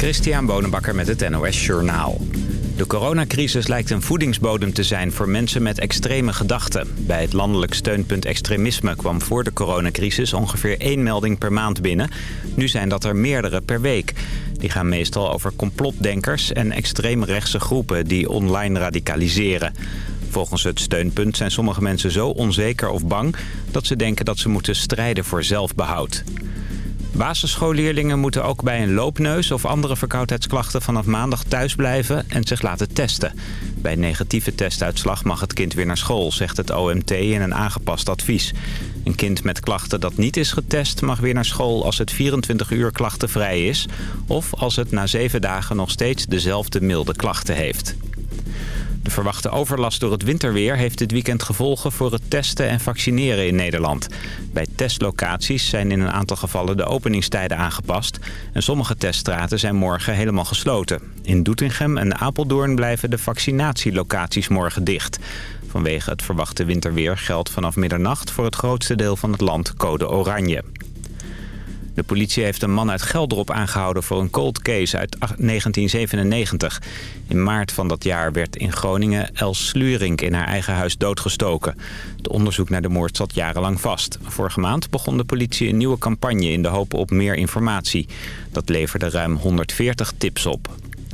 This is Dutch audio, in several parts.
Christian Bonenbakker met het NOS Journaal. De coronacrisis lijkt een voedingsbodem te zijn voor mensen met extreme gedachten. Bij het landelijk steunpunt extremisme kwam voor de coronacrisis ongeveer één melding per maand binnen. Nu zijn dat er meerdere per week. Die gaan meestal over complotdenkers en extreemrechtse groepen die online radicaliseren. Volgens het steunpunt zijn sommige mensen zo onzeker of bang... dat ze denken dat ze moeten strijden voor zelfbehoud. Basisschoolleerlingen moeten ook bij een loopneus of andere verkoudheidsklachten vanaf maandag thuis blijven en zich laten testen. Bij negatieve testuitslag mag het kind weer naar school, zegt het OMT in een aangepast advies. Een kind met klachten dat niet is getest mag weer naar school als het 24 uur klachtenvrij is... of als het na zeven dagen nog steeds dezelfde milde klachten heeft. De verwachte overlast door het winterweer heeft dit weekend gevolgen voor het testen en vaccineren in Nederland. Bij testlocaties zijn in een aantal gevallen de openingstijden aangepast. En sommige teststraten zijn morgen helemaal gesloten. In Doetinchem en Apeldoorn blijven de vaccinatielocaties morgen dicht. Vanwege het verwachte winterweer geldt vanaf middernacht voor het grootste deel van het land code oranje. De politie heeft een man uit Gelderop aangehouden voor een cold case uit 1997. In maart van dat jaar werd in Groningen Els Slurink in haar eigen huis doodgestoken. Het onderzoek naar de moord zat jarenlang vast. Vorige maand begon de politie een nieuwe campagne in de hoop op meer informatie. Dat leverde ruim 140 tips op.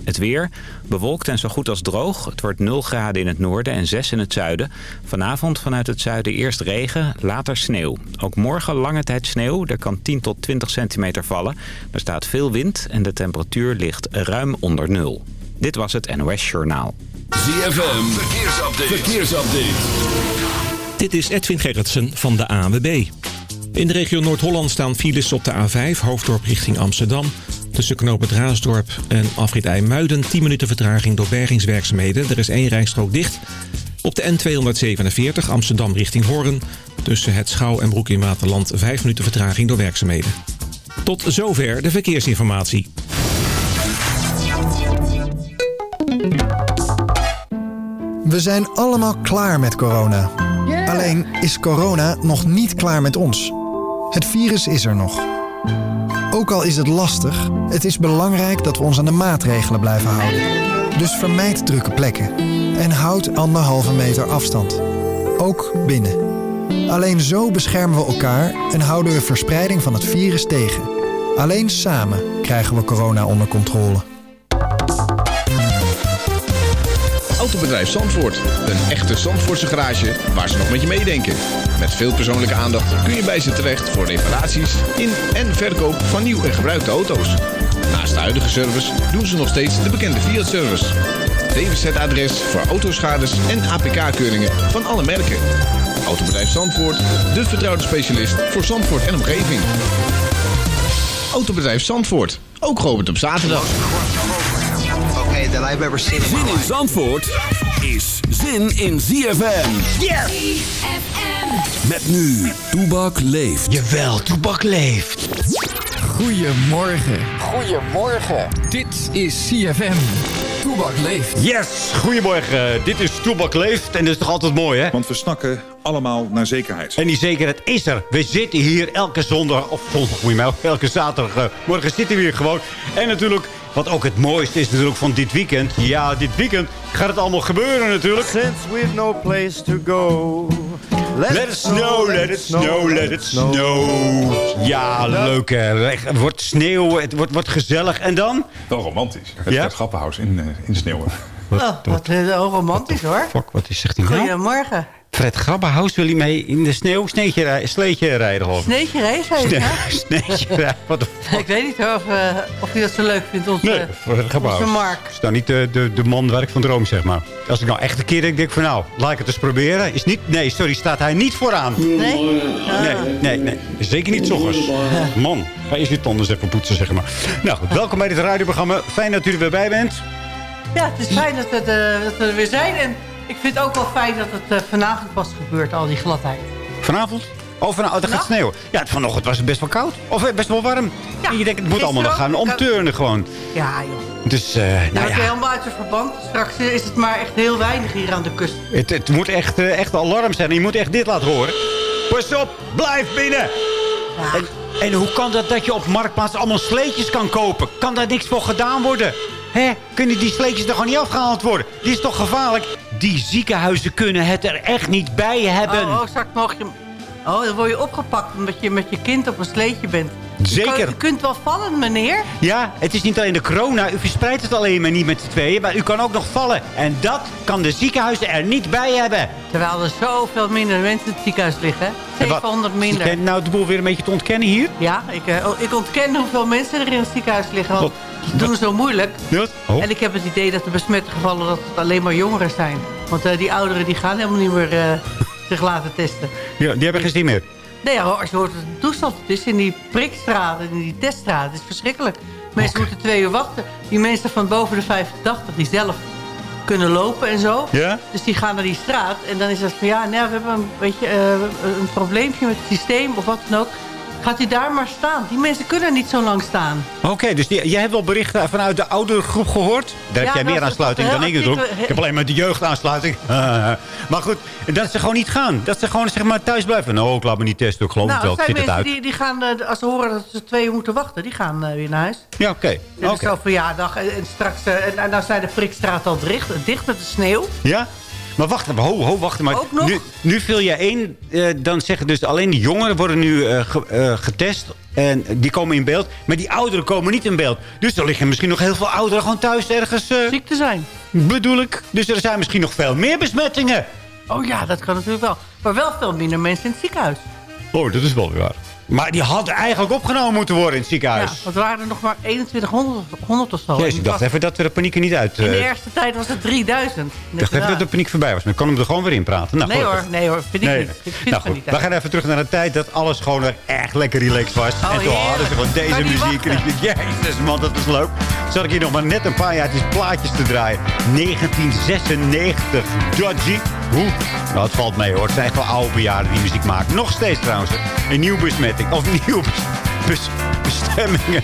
Het weer, bewolkt en zo goed als droog. Het wordt 0 graden in het noorden en 6 in het zuiden. Vanavond vanuit het zuiden eerst regen, later sneeuw. Ook morgen lange tijd sneeuw. Er kan 10 tot 20 centimeter vallen. Er staat veel wind en de temperatuur ligt ruim onder nul. Dit was het NOS Journaal. ZFM, verkeersupdate. verkeersupdate. Dit is Edwin Gerritsen van de ANWB. In de regio Noord-Holland staan files op de A5, hoofddorp richting Amsterdam... Tussen knooppunt Raasdorp en afrit IJmuiden 10 minuten vertraging door bergingswerkzaamheden. Er is één rijstrook dicht. Op de N247 Amsterdam richting Hoorn. Tussen het Schouw en Broek in Waterland 5 minuten vertraging door werkzaamheden. Tot zover de verkeersinformatie. We zijn allemaal klaar met corona. Alleen is corona nog niet klaar met ons. Het virus is er nog. Ook al is het lastig, het is belangrijk dat we ons aan de maatregelen blijven houden. Dus vermijd drukke plekken en houd anderhalve meter afstand. Ook binnen. Alleen zo beschermen we elkaar en houden we verspreiding van het virus tegen. Alleen samen krijgen we corona onder controle. Autobedrijf Zandvoort. Een echte Zandvoortse garage waar ze nog met je meedenken. Met veel persoonlijke aandacht kun je bij ze terecht voor reparaties in en verkoop van nieuw en gebruikte auto's. Naast de huidige service doen ze nog steeds de bekende Fiat-service. DWZ-adres voor autoschades en APK-keuringen van alle merken. Autobedrijf Zandvoort, de vertrouwde specialist voor Zandvoort en omgeving. Autobedrijf Zandvoort, ook geopend op zaterdag. Okay, that I've ever seen in Zin in Zandvoort is zin in ZFM. Yes! Met nu, Toebak leeft. Jawel, Toebak leeft. Goedemorgen. Goedemorgen. Dit is CFM. Toebak leeft. Yes, goedemorgen. Dit is Toebak Leeft en dat is toch altijd mooi, hè? Want we snakken allemaal naar zekerheid. En die zekerheid is er. We zitten hier elke zondag, of zondag moet je mij elke zaterdag. morgen zitten we hier gewoon. En natuurlijk, wat ook het mooiste is natuurlijk van dit weekend. Ja, dit weekend gaat het allemaal gebeuren natuurlijk. Since we've no place to go. Let it snow, let it snow, let it snow. Ja, leuk hè. Het wordt sneeuw, het wordt, wordt gezellig. En dan? Wel romantisch. Het Ja? grappenhuis in, eh, in de sneeuw. Oh, wat heel romantisch hoor. Fuck, wat is, zegt hij nou? Goedemorgen. Fred Grabbenhaus wil hij mee in de sneeuw sneetje rij- sleetje rijden, geloof ik. Sneetje hè? Sneetje rijden, wat de. Ik weet niet of, uh, of je dat zo leuk vindt, onze, Nee, Fred onze Mark. is nou niet de, de, de man waar ik van droom, zeg maar. Als ik nou echt een keer denk, denk ik van nou, laat ik het eens proberen. Is niet, nee, sorry, staat hij niet vooraan. Nee? Nee, nee, nee. Zeker niet 's ochtends. Man, ga eens je tanden even poetsen, zeg maar. Nou goed, welkom bij dit radioprogramma. Fijn dat u er weer bij bent. Ja, het is fijn dat, het, eh, dat we er weer zijn. En ik vind het ook wel fijn dat het eh, vanavond pas gebeurt, al die gladheid. Vanavond? Oh, vanavond het gaat sneeuwen. Ja, vanochtend was het best wel koud. Of eh, best wel warm. Ja, en je denkt, het moet allemaal nog gaan omturnen gewoon. Ja, joh. Dus, eh, Nou, nou het ja. helemaal uit zijn verband. Straks is het maar echt heel weinig hier aan de kust. Het, het moet echt, echt alarm zijn. Je moet echt dit laten horen. Pas op, blijf binnen. Ja. En En hoe kan dat dat je op Marktplaats allemaal sleetjes kan kopen? Kan daar niks voor gedaan worden? Hè? Kunnen die sleetjes er gewoon niet afgehaald worden? Dit is toch gevaarlijk? Die ziekenhuizen kunnen het er echt niet bij hebben. Oh, oh, straks mag je... Oh, dan word je opgepakt omdat je met je kind op een sleetje bent. Je Zeker. kan- U kunt wel vallen, meneer. Ja, het is niet alleen de corona. U verspreidt het alleen maar niet met z'n tweeën. Maar u kan ook nog vallen. En dat kan de ziekenhuizen er niet bij hebben. Terwijl er zoveel minder mensen in het ziekenhuis liggen. En wat- 700 minder. Nou de boel weer een beetje te ontkennen hier? Ja, ik, eh, oh, ik ontken hoeveel mensen er in het ziekenhuis liggen. Want ze doen zo moeilijk. Wat? Oh. En ik heb het idee dat de besmette gevallen dat het alleen maar jongeren zijn. Want eh, die ouderen die gaan helemaal niet meer eh, zich laten testen. Ja, die hebben geen zin meer. Nee, als je hoort wat de toestand het is in die prikstraten, in die teststraten, het is verschrikkelijk. Mensen moeten twee uur wachten. Die mensen van boven de 85 die zelf kunnen lopen en zo. Ja? Dus die gaan naar die straat en dan is het van ja, nou, we hebben een beetje eh, een probleempje met het systeem of wat dan ook. Gaat u daar maar staan. Die mensen kunnen niet zo lang staan. Oké, dus die, jij hebt wel berichten vanuit de oudere groep gehoord? Daar Ja, heb jij meer aansluiting dan ik natuurlijk. Ik heb alleen maar de jeugdaansluiting. maar goed, dat ze gewoon niet gaan. Dat ze gewoon zeg maar, thuis blijven. Nou, ik laat me niet testen. Ik geloof nou, het wel. Ik zit het uit. die, die gaan, eh, als ze horen dat ze twee uur moeten wachten, die gaan eh, weer naar huis. Ja, oké. Is zo'n verjaardag en, en straks, eh, en, en dan zijn de prikstraat al dicht, dicht met de sneeuw. Ja? Maar wacht even, ho, ho, wacht maar. Ook nog? Nu, nu vul je één, eh, dan zeggen dus alleen de jongeren worden nu eh, ge- eh, getest. En die komen in beeld. Maar die ouderen komen niet in beeld. Dus er liggen misschien nog heel veel ouderen gewoon thuis ergens... eh, Ziek te zijn. bedoel ik. Dus er zijn misschien nog veel meer besmettingen. Oh ja, dat kan natuurlijk wel. Maar wel veel minder mensen in het ziekenhuis. Oh, dat is wel weer waar. Maar die hadden eigenlijk opgenomen moeten worden in het ziekenhuis. Ja, want er waren er nog maar 2100 100 of zo. Jezus, ik dacht was- even dat we de paniek er niet uit... In de eh, eerste tijd was het 3000. ik dacht even dat de paniek voorbij was. Maar ik kan hem er gewoon weer in praten. Nou, Nee hoor, nee hoor, vind ik Nee. niet. Ik vind nou goed, niet we gaan even terug naar de tijd dat alles gewoon er echt lekker relaxed was. Oh, en toen hadden ze gewoon deze muziek. En ik jezus man, dat is leuk. Zat ik hier nog maar net een paar jaar plaatjes te draaien. 1996, Dodgy. Hoe? Nou, het valt mee hoor. Het zijn echt wel oude bejaarden die muziek maken. Nog steeds trouwens. Een nieuwe Of nieuwe bes- bes- bestemmingen.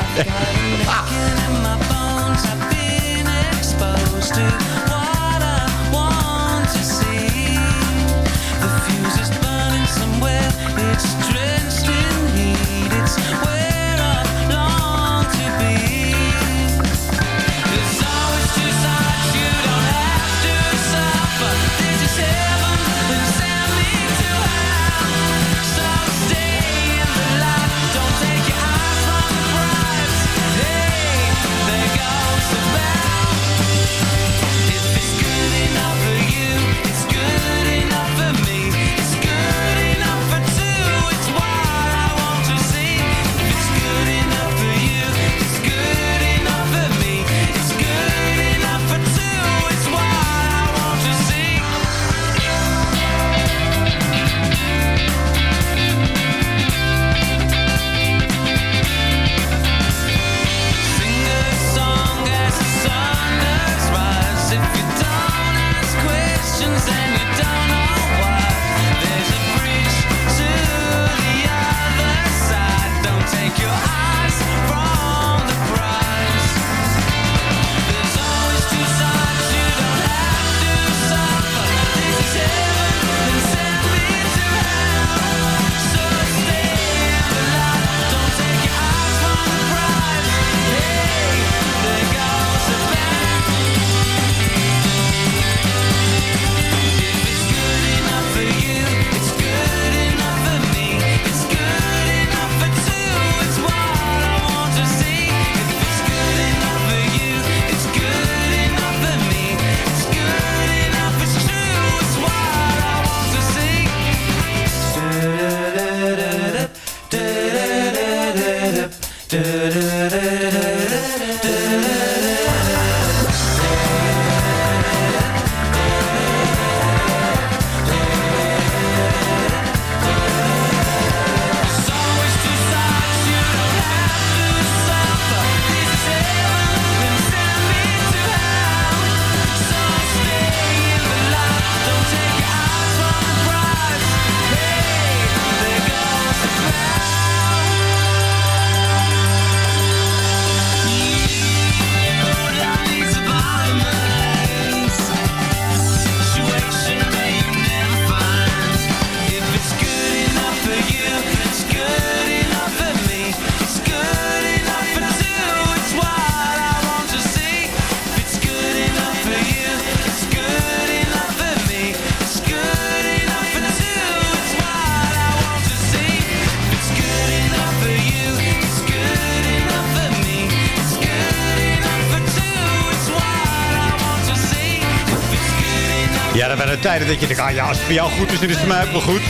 Dat je denkt, ah ja, als het voor jou goed is, dan is het voor mij ook wel goed.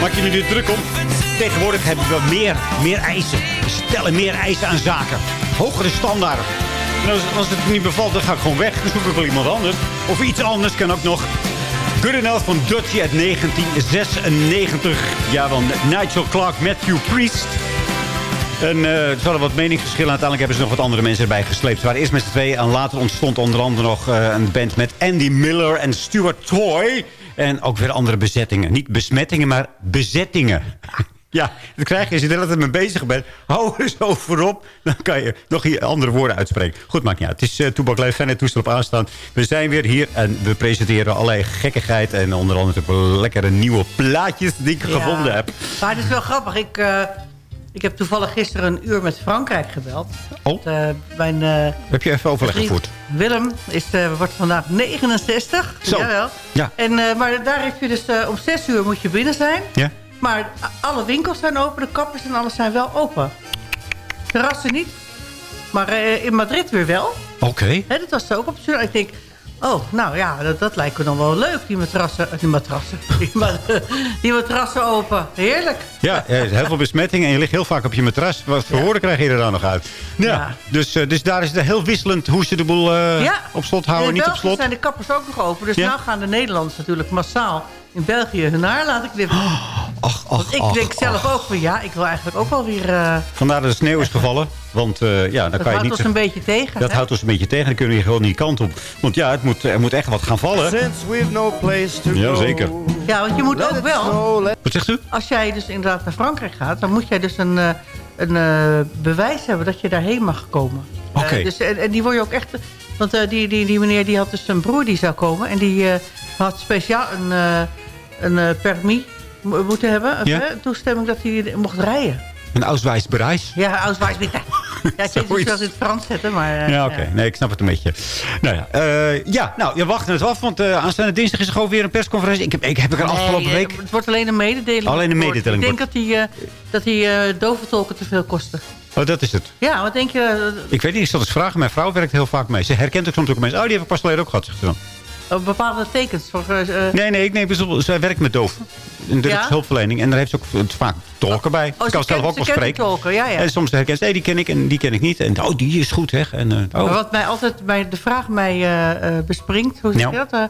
Maak je me niet druk om. Tegenwoordig hebben we meer, meer eisen. We stellen meer eisen aan zaken. Hogere standaarden. En als, het niet bevalt, dan ga ik gewoon weg. Dan zoek ik wel iemand anders. Of iets anders kan ook nog. Good Enough van Dutchie uit 1996. Ja, van Nigel Clark, Matthew Priest. En uh, er hadden wat meningsverschillen. Uiteindelijk hebben ze nog wat andere mensen erbij gesleept. Ze waren eerst met z'n tweeën. En later ontstond onder andere nog uh, een band met Andy Miller en Stuart Toy. En ook weer andere bezettingen. Niet besmettingen, maar bezettingen. Ja, dat krijg je als je er altijd mee bezig bent. Hou er zo voorop. Dan kan je nog hier andere woorden uitspreken. Goed, maakt niet uit. Het is uh, Toebak Leef. Fijn het toestel op aanstaan. We zijn weer hier en we presenteren allerlei gekkigheid. En onder andere natuurlijk lekkere nieuwe plaatjes die ik ja. gevonden heb. Maar het is wel grappig. Ik... Uh... Ik heb toevallig gisteren een uur met Frankrijk gebeld. Oh, uh, mijn, uh, heb je even overleg gevoerd? Willem is, uh, wordt vandaag 69. Zo. Jawel. Ja. En, maar daar heb je dus om 6 uur moet je binnen zijn. Ja. Maar alle winkels zijn open, de kappers en alles zijn wel open. Terrassen niet. Maar in Madrid weer wel. Oké. Okay. Dat was ook op Ik denk, Oh, nou ja, dat, dat lijkt me dan wel leuk, die matrassen. Die matrassen. Die, die matrassen open. Heerlijk. Ja, heel veel besmettingen en je ligt heel vaak op je matras. Wat voor krijg je er dan nog uit? Ja, ja. Dus, uh, dus daar is het heel wisselend hoe ze de boel uh, ja. op slot houden, niet op slot. zijn de kappers ook nog open. Dus nou gaan de Nederlanders natuurlijk massaal in België hun haar laten knippen. Ach, ach, Want ik ach, denk zelf ach. ook van ja, ik wil eigenlijk ook wel weer... Uh, Vandaar dat de sneeuw is gevallen. Want uh, ja, dan dat kan je houdt niet... ons een beetje tegen. Dat hè? houdt ons een beetje tegen. Dan kunnen we gewoon niet kant op. Want ja, het moet, er moet echt wat gaan vallen. Since we've no place to Ja, zeker. Ja, want je moet ook wel... Wat zegt u? Als jij dus inderdaad naar Frankrijk gaat... dan moet jij dus een, uh, een uh, bewijs hebben dat je daarheen mag komen. Oké. Okay. dus, en, en, die word je ook echt... Want die, die, die meneer die had dus een broer die zou komen. En die had speciaal een, een permis moeten hebben. Ja? Toestemming dat hij mocht rijden. Een Ausweisbereis? Ja, Ausweisbereis. Ja, ik weet niet in het Frans zetten, maar... Uh, ja, oké. Okay. Nee, ik snap het een beetje. Nou ja, uh, ja nou, je wacht het af, want uh, aanstaande dinsdag is er gewoon weer een persconferentie. Ik heb, ik heb ik er nee, afgelopen week... Het wordt alleen een mededeling. Alleen een mededeling. Ik denk dat die, dat die doventolken te veel kosten. Oh, dat is het. Ja, wat denk je... Ik weet niet, ik zal eens vragen. Mijn vrouw werkt heel vaak mee. Ze herkent ook soms ook mensen. Oh, die heb ik pas geleden ook gehad, zegt ze dan. Oh, bepaalde tekens? Voor, uh, nee, nee, ik neem bijvoorbeeld, zij werkt met doof. In de ja? hulpverlening. En daar heeft ze ook vaak tolken bij. Oh, ik kan zelf ook wel spreken. Tolken, ja, ja. En soms herkent ze, hey, die ken ik en die ken ik niet. En oh, die is goed, hè. En, uh, oh. Maar wat mij altijd bij de vraag mij uh, bespringt, hoe zeg je dat?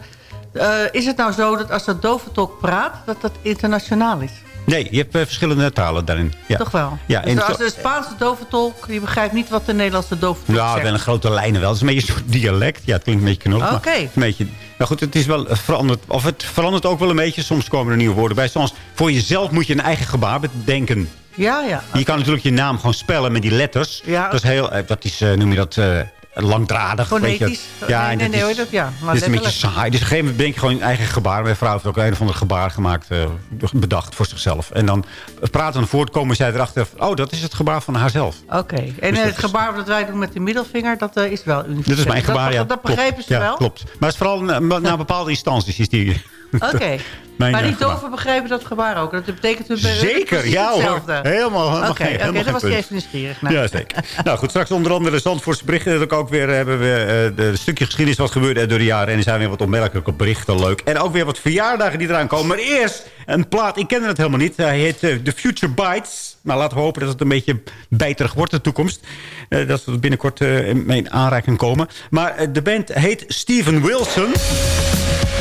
is het nou zo dat als dat dove tolk praat, dat dat internationaal is? Nee, je hebt uh, verschillende talen daarin. Ja. Toch wel? Ja, dus als de Spaanse doventolk, die begrijpt niet wat de Nederlandse doventolk ja, zegt. Ja, wel een grote lijnen wel. Het is een beetje een soort dialect. Ja, het klinkt een beetje knop. Oké. Okay. Een beetje... Nou goed, het is wel veranderd. Of het verandert ook wel een beetje. Soms komen er nieuwe woorden bij. Soms voor jezelf moet je een eigen gebaar bedenken. Ja, ja. Je kan natuurlijk je naam gewoon spellen met die letters. Ja, dat is heel, dat is, uh, noem je dat, uh, langdradig. Fonetisch. Ja, nee, nee, nee, is, ja. Maar dit is een beetje saai. Dus op een gegeven moment denk je gewoon een eigen gebaar. Mijn vrouw heeft ook een of ander gebaar gemaakt, uh, bedacht voor zichzelf. En dan praten en voort komen zij erachter. Oh, dat is het gebaar van haarzelf. Oké. Okay. En dus het gebaar dat wij doen met de middelvinger, dat uh, is wel universeel. Dat is mijn gebaar, dat, ja. Dat, dat begrijpen ze ja, wel? klopt. Maar het is vooral na, na bepaalde instanties is die... Oké. Okay. maar die doven begrijpen dat gebaar ook. Dat betekent het Zeker, ja hoor. Helemaal. Oké, okay, dat was je even nieuwsgierig. Nou. Ja, zeker. nou goed, straks onder andere de Zandvoortse berichten. Dat ook weer hebben we uh, een stukje geschiedenis wat gebeurde door de jaren. En er zijn weer wat opmerkelijke berichten, leuk. En ook weer wat verjaardagen die eraan komen. Maar eerst een plaat, ik kende het helemaal niet. Hij heet uh, The Future Bites. Nou, laten we hopen dat het een beetje bijterig wordt in de toekomst. Uh, dat we binnenkort mee in aanraking komen. Maar de band heet Steven Wilson.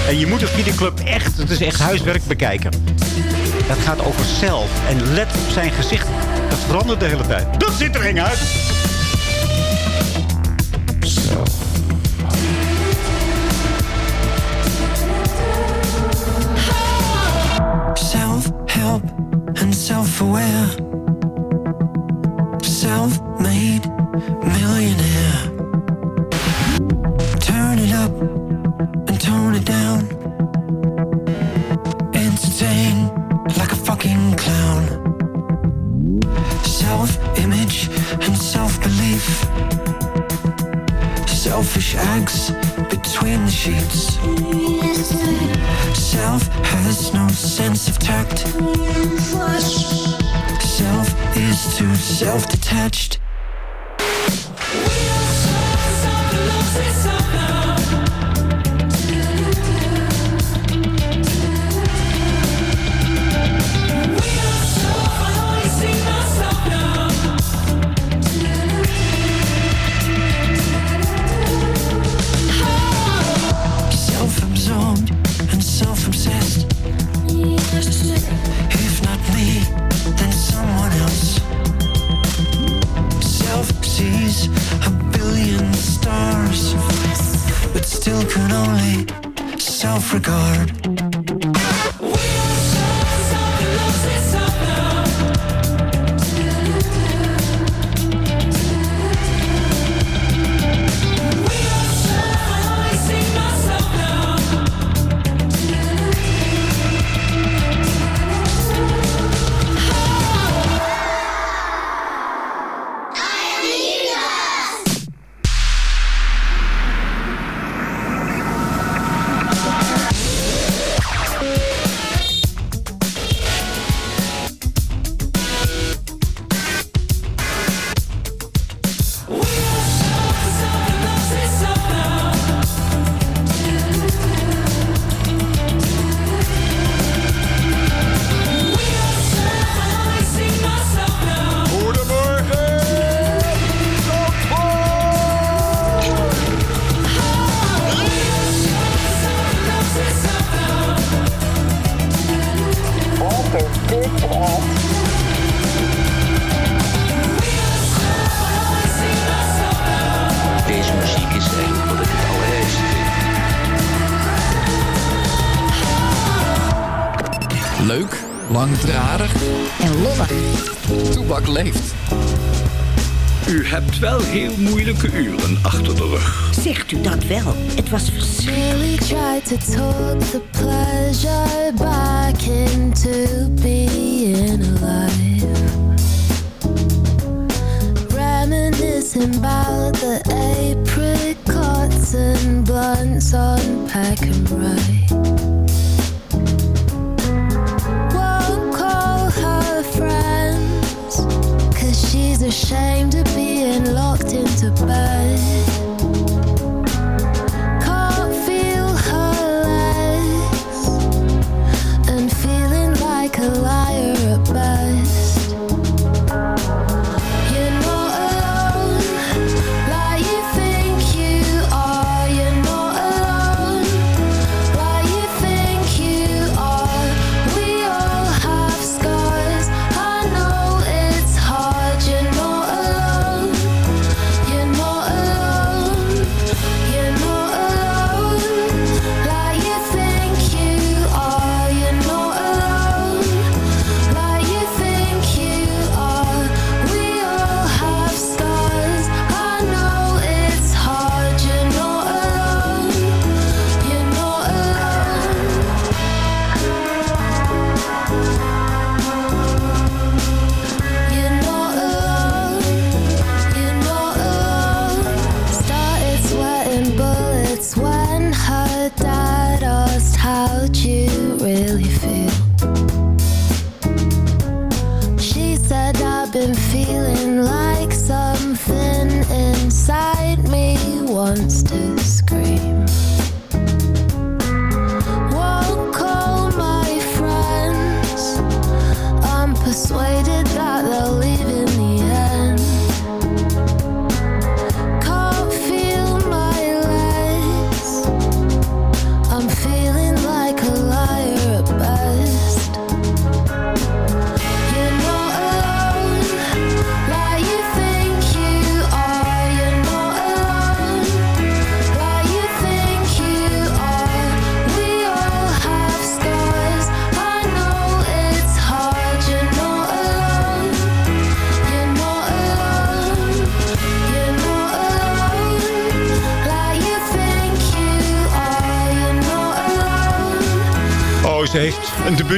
En je moet de videoclub echt, het is echt huiswerk bekijken. Dat gaat over zelf. En let op zijn gezicht. Dat verandert de hele tijd. Dat ziet er eng uit. Self-help and self-aware Selfish acts between the sheets. Self has no sense of tact. Self is too self detached. Deze muziek is echt wat ik het allerergste vind. Leuk, langdradig en lollig. Toebak leeft. U hebt wel heel moeilijke uren achter de rug. Zegt u dat wel? Het was Really tried to talk the pleasure back into being alive. Reminiscing about the apricots and blunts on pack and ride. She's ashamed of being locked into bed.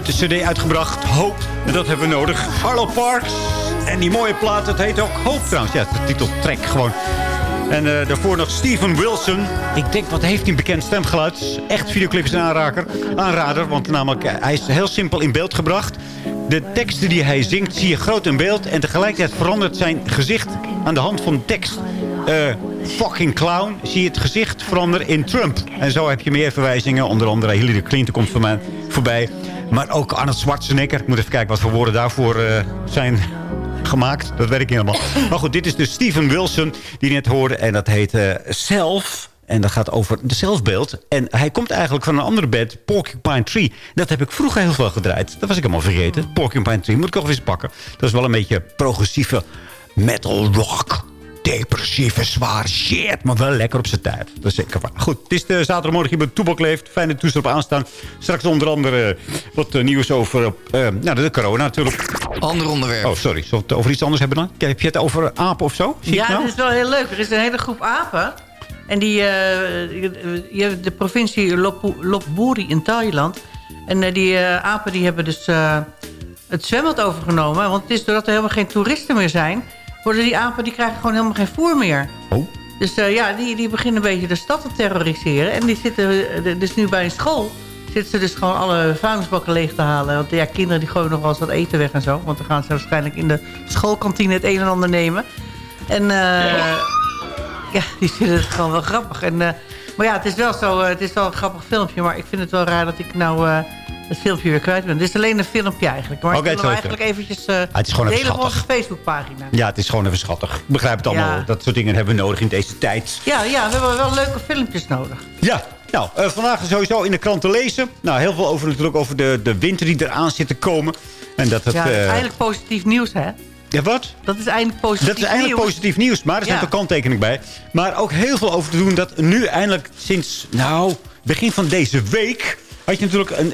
Heeft een debuut-cd uitgebracht. Hoop. En dat hebben we nodig. Arlo Parks. En die mooie plaat, het heet ook Hoop trouwens. Ja, de titel Trek gewoon. En eh, daarvoor nog Steven Wilson. Ik denk, wat heeft hij een bekend stemgeluid? Echt videoclips aanraker, aanrader. Want namelijk, eh, hij is heel simpel in beeld gebracht. De teksten die hij zingt zie je groot in beeld. En tegelijkertijd verandert zijn gezicht aan de hand van tekst. Eh, fucking clown. Zie je het gezicht veranderen in Trump. En zo heb je meer verwijzingen. Onder andere Hillary Clinton komt voor mij voorbij. Maar ook Arnold Schwarzenegger. Ik moet even kijken wat voor woorden daarvoor eh, zijn gemaakt. Dat weet ik niet helemaal. Maar goed, dit is dus Steven Wilson die net hoorde. En dat heet eh, Self. En dat gaat over de zelfbeeld. En hij komt eigenlijk van een andere band, Porcupine Tree. Dat heb ik vroeger heel veel gedraaid. Dat was ik helemaal vergeten. Porcupine Tree, moet ik nog eens pakken. Dat is wel een beetje progressieve metal rock depressieve, zwaar shit. Maar wel lekker op zijn tijd. Dat is zeker waar. Goed, het is de zaterdagmorgen hier bij Toebak Leeft. Fijne toestel op aanstaan. Straks onder andere eh, wat eh, nieuws over eh, nou, de corona natuurlijk. Ander onderwerp. Oh, sorry. Zullen we het over iets anders hebben dan? Heb je het over apen of zo? Zie ik Ja, nou? dat is wel heel leuk. Er is een hele groep apen. En die, eh, je hebt de provincie Lop- Lopburi in Thailand. En die apen die hebben dus eh, het zwembad overgenomen. Want het is doordat er helemaal geen toeristen meer zijn... worden die apen die krijgen gewoon helemaal geen voer meer. Oh. Dus eh, ja, die, die beginnen een beetje de stad te terroriseren. En die zitten eh, dus nu bij een school... zitten ze dus gewoon alle vuilnisbakken leeg te halen. Want ja, kinderen die gooien nog wel eens wat eten weg en zo. Want dan gaan ze waarschijnlijk in de schoolkantine het een en ander nemen. En eh, ja, die vinden het gewoon wel grappig. En, maar ja, het is wel zo, het is wel een grappig filmpje. Maar ik vind het wel raar dat ik nou het filmpje weer kwijt ben. Het is alleen een filmpje eigenlijk. Maar Oké, ik wil eigenlijk eventjes uh, het is gewoon even delen op onze. Facebookpagina. Ja, het is gewoon even schattig. Ik begrijp het allemaal. Ja. Dat soort dingen hebben we nodig in deze tijd. Ja, ja, we hebben wel leuke filmpjes nodig. Ja, nou, eh, vandaag sowieso in de krant te lezen. Nou, heel veel over natuurlijk over de, de winter die eraan zit te komen. En dat het... ja, dat is eh, eigenlijk positief nieuws, hè? ja, wat? Dat is eindelijk positief Dat is eigenlijk nieuws. positief nieuws, maar er staat Ja. een kanttekening bij. Maar ook heel veel over te doen dat nu eindelijk sinds, nou, begin van deze week... had je natuurlijk een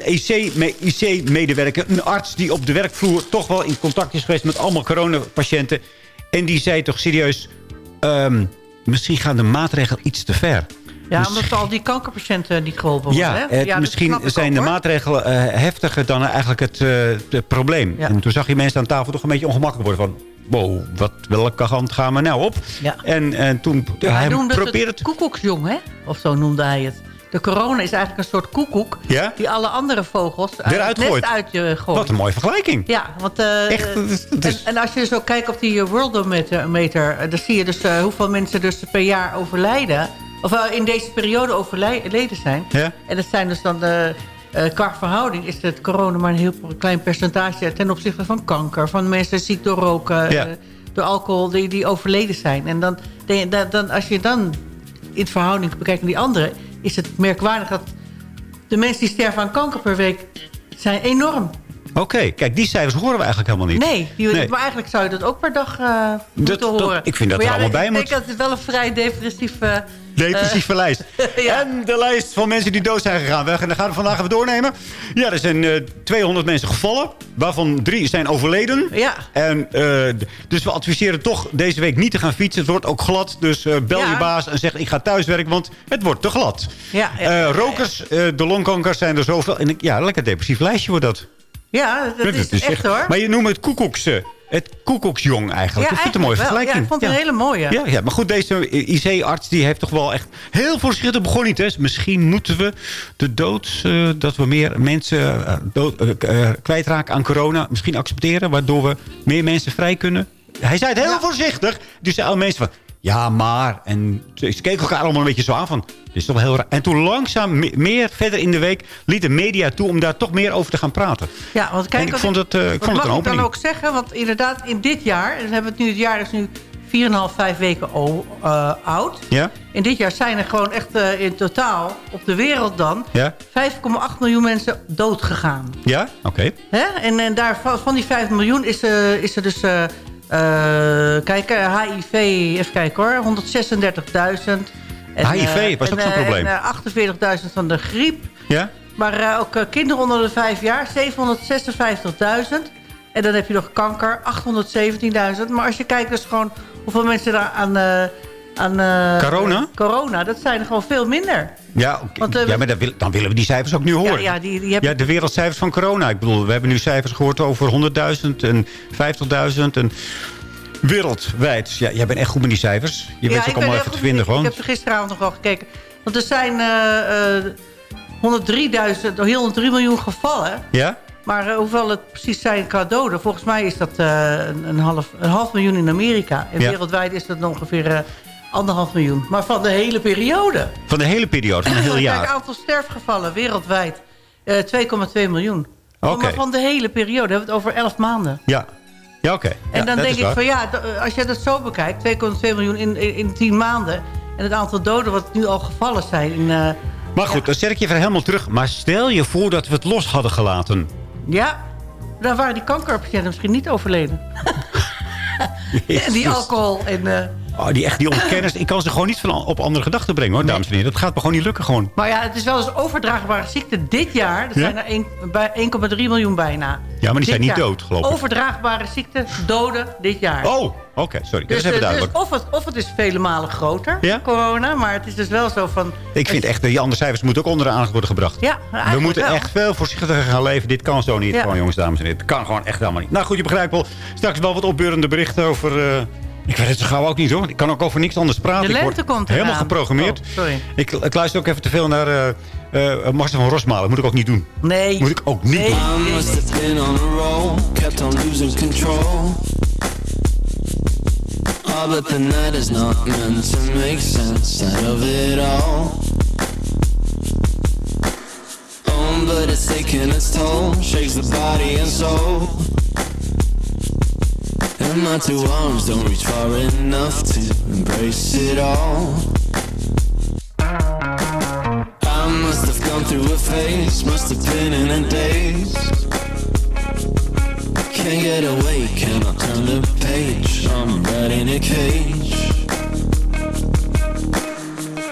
IC-medewerker, een arts die op de werkvloer... toch wel in contact is geweest met allemaal coronapatiënten. En die zei toch serieus, ehm, misschien gaan de maatregelen iets te ver. Ja, omdat al die kankerpatiënten niet geholpen worden, Ja, hè? het- misschien zijn ook, de maatregelen eh, heftiger dan eigenlijk het, eh, het probleem. Ja. En toen zag je mensen aan tafel toch een beetje ongemakkelijk worden. Van, wow, wat, welke kant gaan we nou op? Ja. En, en toen Hij hij noemde probeerde het koekoeksjong, hè? Of zo noemde hij het. De corona is eigenlijk een soort koekoek... Ja? die alle andere vogels uit Eruit het gooit. uit je gooit. Wat een mooie vergelijking. Ja, want... eh, Echt, is- en, is- en als je zo kijkt op die eh, Worldometer... meter, eh, dan zie je dus hoeveel mensen dus per jaar overlijden... of in deze periode overleden zijn. Ja? En dat zijn dus dan... de eh, qua verhouding is het corona maar een heel klein percentage... ten opzichte van kanker, van mensen ziek door roken... Ja. door alcohol, die, die overleden zijn. En dan, dan, als je dan in verhouding bekijkt naar die anderen... is het merkwaardig dat de mensen die sterven aan kanker per week... zijn enorm. Oké, kijk, die cijfers horen we eigenlijk helemaal niet. Nee, die, Nee. maar eigenlijk zou je dat ook per dag eh moeten dat- horen. ik vind dat maar er allemaal bij ik moet. denk dat het wel een vrij depressieve... Depressieve lijst. En de lijst van mensen die dood zijn gegaan. We gaan, dan gaan we vandaag even doornemen. Ja, er zijn eh 200 mensen gevallen. Waarvan drie zijn overleden. Ja. En, eh, dus we adviseren toch deze week niet te gaan fietsen. Het wordt ook glad. Dus eh, bel Ja. je baas en zeg ik ga thuiswerken. Want het wordt te glad. Ja, ja, Eh, rokers, eh, de longkankers zijn er zoveel. En ja, lekker depressief lijstje wordt dat. Ja, dat is echt hoor. Maar je noemt het koekoekse. Het koekoeksjong eigenlijk. Ja, dat vind ik een mooie wel. vergelijking. Ja, ik vond het een hele mooie. Ja, ja, maar goed, deze IC-arts die heeft toch wel echt heel voorzichtig begonnen. niet, Hè? Dus Misschien moeten we de dood, eh, dat we meer mensen eh, dood, eh, kwijtraken aan corona, misschien accepteren. Waardoor we meer mensen vrij kunnen. Hij zei het heel voorzichtig. Dus alle mensen van, ja maar. En ze keken elkaar allemaal een beetje zo aan van, dit is toch wel heel raar. En toen langzaam, me- meer verder in de week, liet de media toe om daar toch meer over te gaan praten. Ja, want kijk, en ik wat vond het, eh, ik vond het een mag ik opening. dan ook zeggen? Want inderdaad, in dit jaar... en we hebben het nu, het jaar is nu 4,5, 5 weken eh, oud. Ja? In dit jaar zijn er gewoon echt eh, in totaal, op de wereld dan... Ja? 5,8 miljoen mensen dood gegaan. Ja? Oké. Hè? En, en daar, van, die 5 miljoen is, eh, is er dus... eh kijk, HIV, even kijken hoor, 136.000. En, HIV, eh, was dat zo'n eh, probleem? En eh, 48.000 van de griep. Ja? Maar ook kinderen onder de 5 jaar, 756.000. En dan heb je nog kanker, 817.000. Maar als je kijkt dus gewoon hoeveel mensen daar aan... eh, aan eh, Corona? corona, dat zijn er gewoon veel minder. Ja. Want, eh, ja maar dan, wil- dan willen we die cijfers ook nu horen. Ja, ja, die, die heb Ja, de wereldcijfers van corona. Ik bedoel, we hebben nu cijfers gehoord over 100.000 en 50.000 en wereldwijd. Ja, jij bent echt goed met die cijfers. Je Ja, ze ook allemaal even te vinden gewoon. Ik heb er gisteravond nog wel gekeken. Want er zijn eh, eh, 103.000, heel 103 miljoen gevallen. Ja? Maar eh, hoeveel het precies zijn qua doden? Volgens mij is dat eh, een, half, een half miljoen in Amerika. En Ja. wereldwijd is dat ongeveer eh, anderhalf miljoen. Maar van de hele periode. Van de hele periode, van een heel Kijk, jaar. aantal sterfgevallen wereldwijd. eh 2,2 miljoen. Oké. Maar van de hele periode. hebben we het over 11 maanden. Ja, ja oké. En Ja, dan denk ik waar. van ja, d- als je dat zo bekijkt, 2,2 miljoen in, in, in 10 maanden. En het aantal doden wat nu al gevallen zijn. In, eh, Maar goed, dan zet ik je even helemaal terug. Maar stel je voor dat we het los hadden gelaten. ja, dan waren die kankerpatiënten misschien niet overleden. en die alcohol en... eh, Oh, die, echt, die ontkenners, ik kan ze gewoon niet van, op andere gedachten brengen, hoor, dames en heren. Dat gaat me gewoon niet lukken, gewoon. Maar ja, het is wel eens overdraagbare ziekte dit jaar. Ja? zijn er één- bij 1,3 miljoen bijna. Ja, maar die zijn niet jaar. dood, geloof ik. Overdraagbare ziekte, doden dit jaar. Oh, oké, sorry. dat is Dus, even eh, duidelijk. dus of, het, of het is vele malen groter, Ja? corona. Maar het is dus wel zo van... Ik vind echt, die andere cijfers moeten ook onder de aandacht worden gebracht. Ja, We moeten wel. echt veel voorzichtiger gaan leven. Dit kan zo niet, Ja. gewoon jongens, dames en heren. Het kan gewoon echt helemaal niet. Nou goed, je begrijpt wel. Straks wel wat opbeurende berichten over... eh, ik weet het zo gauw ook niet hoor. Ik kan ook over niks anders praten. De lente komt helemaal eraan. geprogrammeerd. Oh, sorry. Ik, ik luister ook even te veel naar eh eh, Marcel van Rosmalen. Dat moet ik ook niet doen. Nee. Moet ik ook niet doen. I must have been on a roll, kept on losing control. Oh, but the night is not meant to make sense out of it all. Oh, but it's taking its toll, shakes the body and soul. My two arms don't reach far enough to embrace it all. I must have gone through a phase, must have been in a daze. Can't get away, cannot turn the page. I'm right in a cage.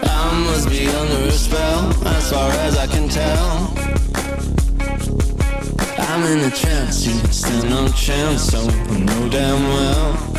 I must be under a spell, as far as I can tell. I'm in a trance, you stand no chance, so I know damn well.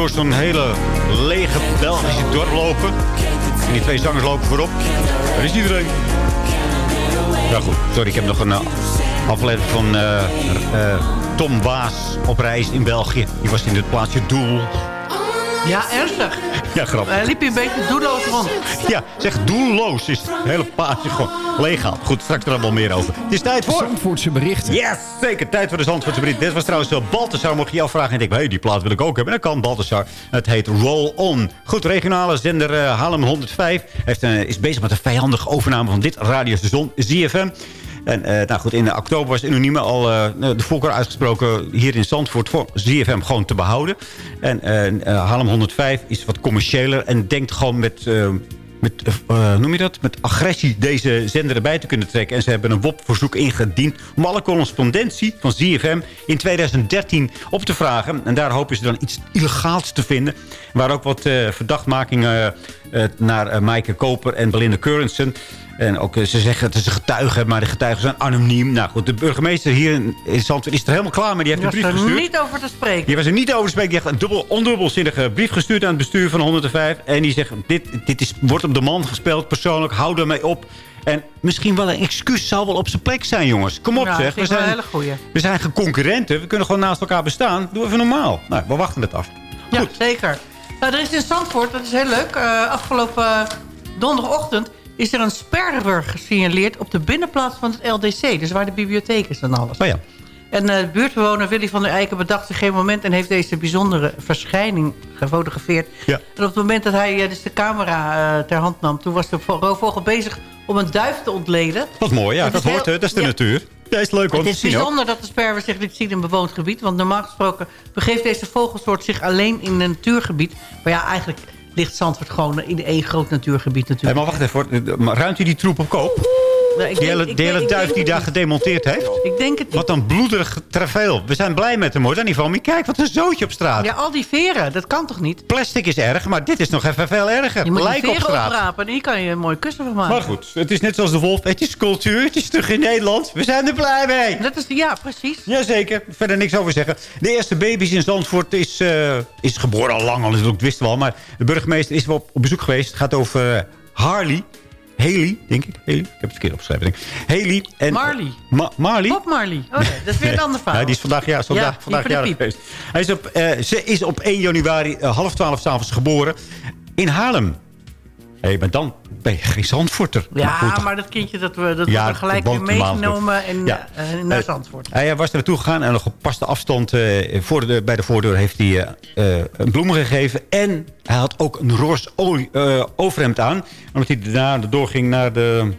Door zo'n hele lege Belgische dorp lopen. En die twee zangers lopen voorop. Daar is iedereen. Ja goed, sorry, ik heb nog een eh, aflevering van eh, eh, Tom Baas op reis in België. Die was in het plaatsje Doel. Ja, ernstig. Ja, grappig. Hij liep hier een beetje doelloos rond. Ja, zeg doelloos is het hele paasje gewoon legaal. Goed, straks er allemaal meer over. Het is tijd voor... Zandvoortse berichten. Yes, zeker. Tijd voor de Zandvoortse bericht. Dit was trouwens uh, Balthasar. Mocht je je afvragen en denken, hey, die plaat wil ik ook hebben. Dat kan Balthasar. Het heet Roll On. Goed, regionale zender uh, Haarlem 105 heeft, uh, is bezig met een vijandige overname van dit radiostation ZFM. En uh, nou goed, in oktober was Anonieme al uh, de voorkeur uitgesproken hier in Zandvoort voor ZFM gewoon te behouden. En uh, Haarlem 105 is wat commerciëler en denkt gewoon met met, noem je dat? met agressie deze zender erbij te kunnen trekken. En ze hebben een WOP-verzoek ingediend om alle correspondentie van ZFM in 2013 op te vragen. En daar hopen ze dan iets illegaals te vinden. Waar ook wat uh, verdachtmakingen eh, naar eh, Maaike Koper en Belinda Currensen. En ook, eh, ze zeggen het is een getuige, maar de getuigen zijn anoniem. Nou goed, de burgemeester hier in, Zandvoort is er helemaal klaar mee. Die heeft Die een was brief er gestuurd. niet over te spreken. Die was er niet over te spreken. Die heeft een dubbel, ondubbelzinnige brief gestuurd aan het bestuur van 105. En die zegt, dit, dit is, wordt op de man gespeeld persoonlijk. Hou ermee op. En misschien wel een excuus zou wel op zijn plek zijn, jongens. Kom op, Nou, zeg. We zijn, hele goeie. we zijn geen concurrenten. We kunnen gewoon naast elkaar bestaan. Doe even normaal. Nou, we wachten het af. Ja, zeker. Nou, er is in Zandvoort, dat is heel leuk. eh, afgelopen donderdagochtend is er een sperwer gesignaleerd... op de binnenplaats van het LDC. Dus waar de bibliotheek is en alles. Oh ja. En eh, buurtbewoner Willy van der Eiken bedacht zich geen moment... en heeft deze bijzondere verschijning gefotografeerd. Ja. En op het moment dat hij eh, dus de camera ter hand nam... toen was de vo- roofvogel bezig om een duif te ontleden. Wat mooi, ja. Dat hoort, heel-. Dat is de ja. natuur. Is leuk hoor. Het is bijzonder dat de sperwer zich liet zien in bewoond gebied. Want normaal gesproken begeeft deze vogelsoort zich alleen in een natuurgebied. Maar ja, eigenlijk ligt Zandvoort gewoon in één groot natuurgebied Hey, natuurlijk. maar wacht even. hoor. Ruimt u die troep op koop? Nou, ik Die hele, denk- hele duif die daar niet. gedemonteerd heeft? Ik denk het niet. Wat een bloederig traveel. We zijn blij met hem hoor. Niet van. Kijk, wat een zootje op straat. Ja, al die veren, dat kan toch niet? Plastic is erg, maar dit is nog even veel erger. Je moet die Lijken op veren straat. oprapen en hier kan je een mooi kussen van maken. Maar goed, het is net zoals de wolf. Het is cultuur, het is terug in Nederland. We zijn er blij mee. Dat is, ja, precies. Jazeker, verder niks over zeggen. De eerste baby's in Zandvoort is, eh, is geboren al lang, al natuurlijk wisten we al. Maar de burgemeester is wel op, op bezoek geweest. Het gaat over eh, Harley. Haley, denk ik. Haley. Ik heb het verkeerd opgeschreven. Denk ik. Haley. En, Marley. Ma Marley? Bob Marley. Oh nee, dat is weer een ander verhaal. Ja, die is vandaag, ja, is vandaag, Ja, vandaag jarig geweest. Hij is op, eh, ze is op 1 januari eh, half twaalf s'avonds geboren in Haarlem. Hé, hey, maar dan ben je geen Zandvoorter. Ja, goed. maar dat kindje dat, we, dat Ja, gelijk weer meegenomen en, Ja. eh, naar Eh, Zandvoort. Hij was er naartoe gegaan en op gepaste afstand eh, voor de, bij de voordeur heeft hij eh, eh, een bloemen gegeven. En hij had ook een roze eh, overhemd aan. Omdat hij daarna doorging naar de,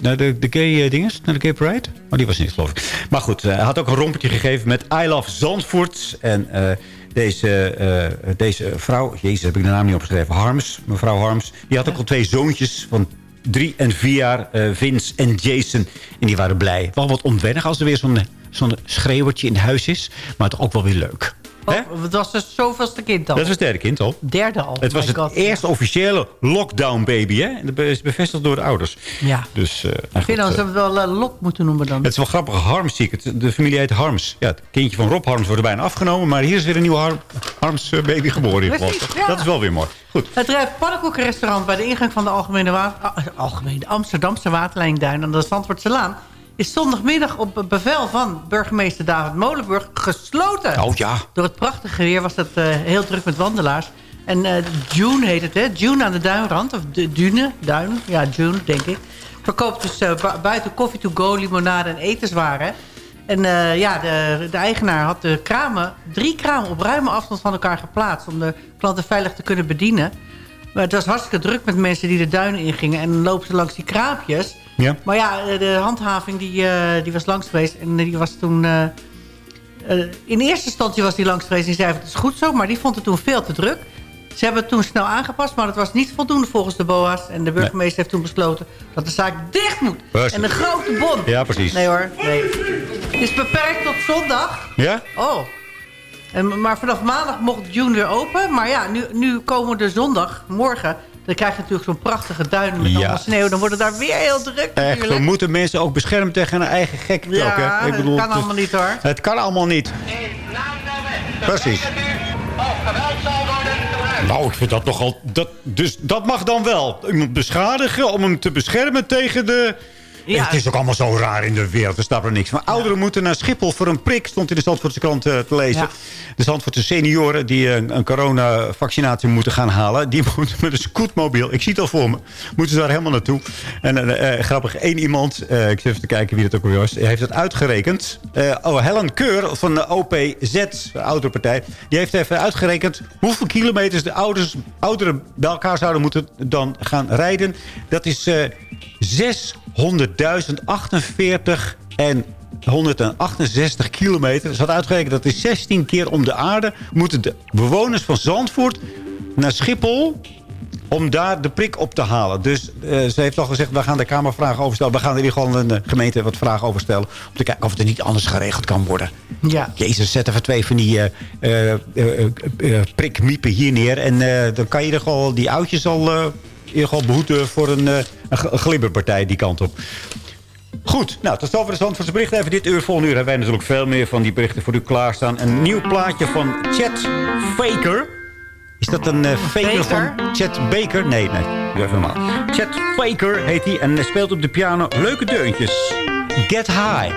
naar de, de gay eh, dinges, naar de gay pride. Maar die was niet geloof ik. Maar goed, eh, hij had ook een rompetje gegeven met I Love Zandvoort. En eh, deze, eh, deze vrouw, jezus heb ik de naam niet opgeschreven, Harms, mevrouw Harms. Die had ook al twee zoontjes van drie en vier jaar, eh, Vince en Jason. En die waren blij. Wel wat onwennig als er weer zo'n zo'n schreeuwertje in huis is. Maar toch ook wel weer leuk. Oh, het was dus zoveelste kind al. Dat was het derde kind al. Derde al. Het was het God. eerste officiële lockdown baby. Hè? Dat is bevestigd door de ouders. Ja. Dus, eh, nou Ik vind goed, dat eh, ze het wel eh, Lok moeten noemen dan. het is wel grappig. Harms zie ik het. De familie heet Harms. Ja, het kindje van Rob Harms wordt er bijna afgenomen. Maar hier is weer een nieuwe Har- Harms baby geboren. in. Precies, ja. Dat is wel weer mooi. Goed. Het Rijp Pannenkoekenrestaurant bij de ingang van de Algemene, ah, Algemene Amsterdamse Waterlijnduin aan de Zandvoortse Laan... is zondagmiddag op bevel van burgemeester David Molenburg gesloten. Oh ja. Door het prachtige weer was het eh, heel druk met wandelaars. En eh June heet het, hè? June aan de duinrand. Of de Dune, duin. Ja, June, denk ik. Verkoopt dus eh, bu- buiten koffie to go, limonade en etenswaren. En ja, de, de eigenaar had de kramen, drie kramen op ruime afstand van elkaar geplaatst... om de klanten veilig te kunnen bedienen. Maar het was hartstikke druk met mensen die de duinen ingingen... en ze langs die kraampjes. Ja. Maar ja, eh, de handhaving die, eh, die was langs geweest en die was toen... eh, in eerste instantie was die langs geweest en die zei het is goed zo, maar die vond het toen veel te druk. Ze hebben het toen snel aangepast, maar het was niet voldoende volgens de BOA's. En de burgemeester heeft toen besloten dat de zaak dicht moet. Precies. En een grote bon. Ja, precies. Nee hoor, nee. Het is beperkt tot zondag. Ja? Oh. En, maar vanaf maandag mocht June weer open. Maar ja, nu, nu komen de zondag, morgen... dan krijg je natuurlijk zo'n prachtige duin met Ja. allemaal sneeuw. Dan wordt het daar weer heel druk Echt, we moeten mensen ook beschermen tegen hun eigen gekte. Ja, ook, hè? dat kan het- allemaal niet, hoor. Het kan allemaal niet. Precies. Nou, ik vind dat nogal... Dat, dus dat mag dan wel. Iemand beschadigen om hem te beschermen tegen de... Het is ook allemaal zo raar in de wereld. We snappen er niks van. Ouderen moeten naar Schiphol voor een prik, stond in de Zandvoortse krant eh, te lezen. De Zandvoortse senioren die eh, een, een coronavaccinatie moeten gaan halen... die moeten met een scootmobiel, ik zie het al voor me, moeten ze daar helemaal naartoe. En eh, grappig, één iemand, ik zit even te kijken wie dat ook weer was... heeft dat uitgerekend. oh, Helen Keur van de OPZ, de ouderpartij, die heeft even uitgerekend... hoeveel kilometers de ouderen bij elkaar zouden moeten dan gaan rijden. Dat is 6 100.048 en 168 kilometer. Dus had uitgerekend dat is 16 keer om de aarde... moeten de bewoners van Zandvoort naar Schiphol om daar de prik op te halen. Dus eh, ze heeft al gezegd, we gaan de Kamer vragen overstellen. We gaan er in ieder een eh, gemeente wat vragen over stellen. Om te kijken of het er niet anders geregeld kan worden. Ja. Jezus, zet even twee van die uh, uh, prikmiepen hier neer. En dan kan je er gewoon die oudjes al ieder geval behoeden voor een, eh, een glibberpartij die kant op. Goed, nou, tot zover de stand van zijn bericht. Even dit uur, volgende uur hebben wij natuurlijk veel meer van die berichten voor u klaarstaan. Een nieuw plaatje van Chet Faker. Is dat een eh, faker van Chet Baker? Nee, nee, doe even normaal. Chet Faker heet hij en speelt op de piano leuke deuntjes. Get High.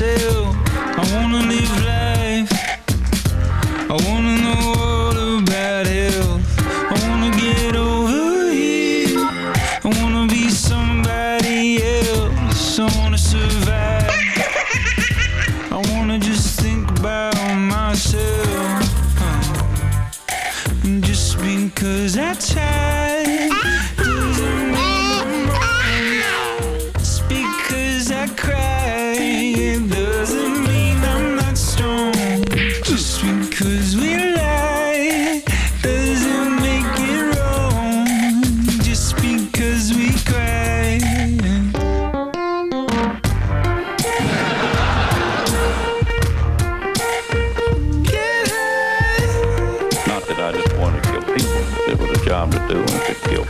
Myself. I wanna live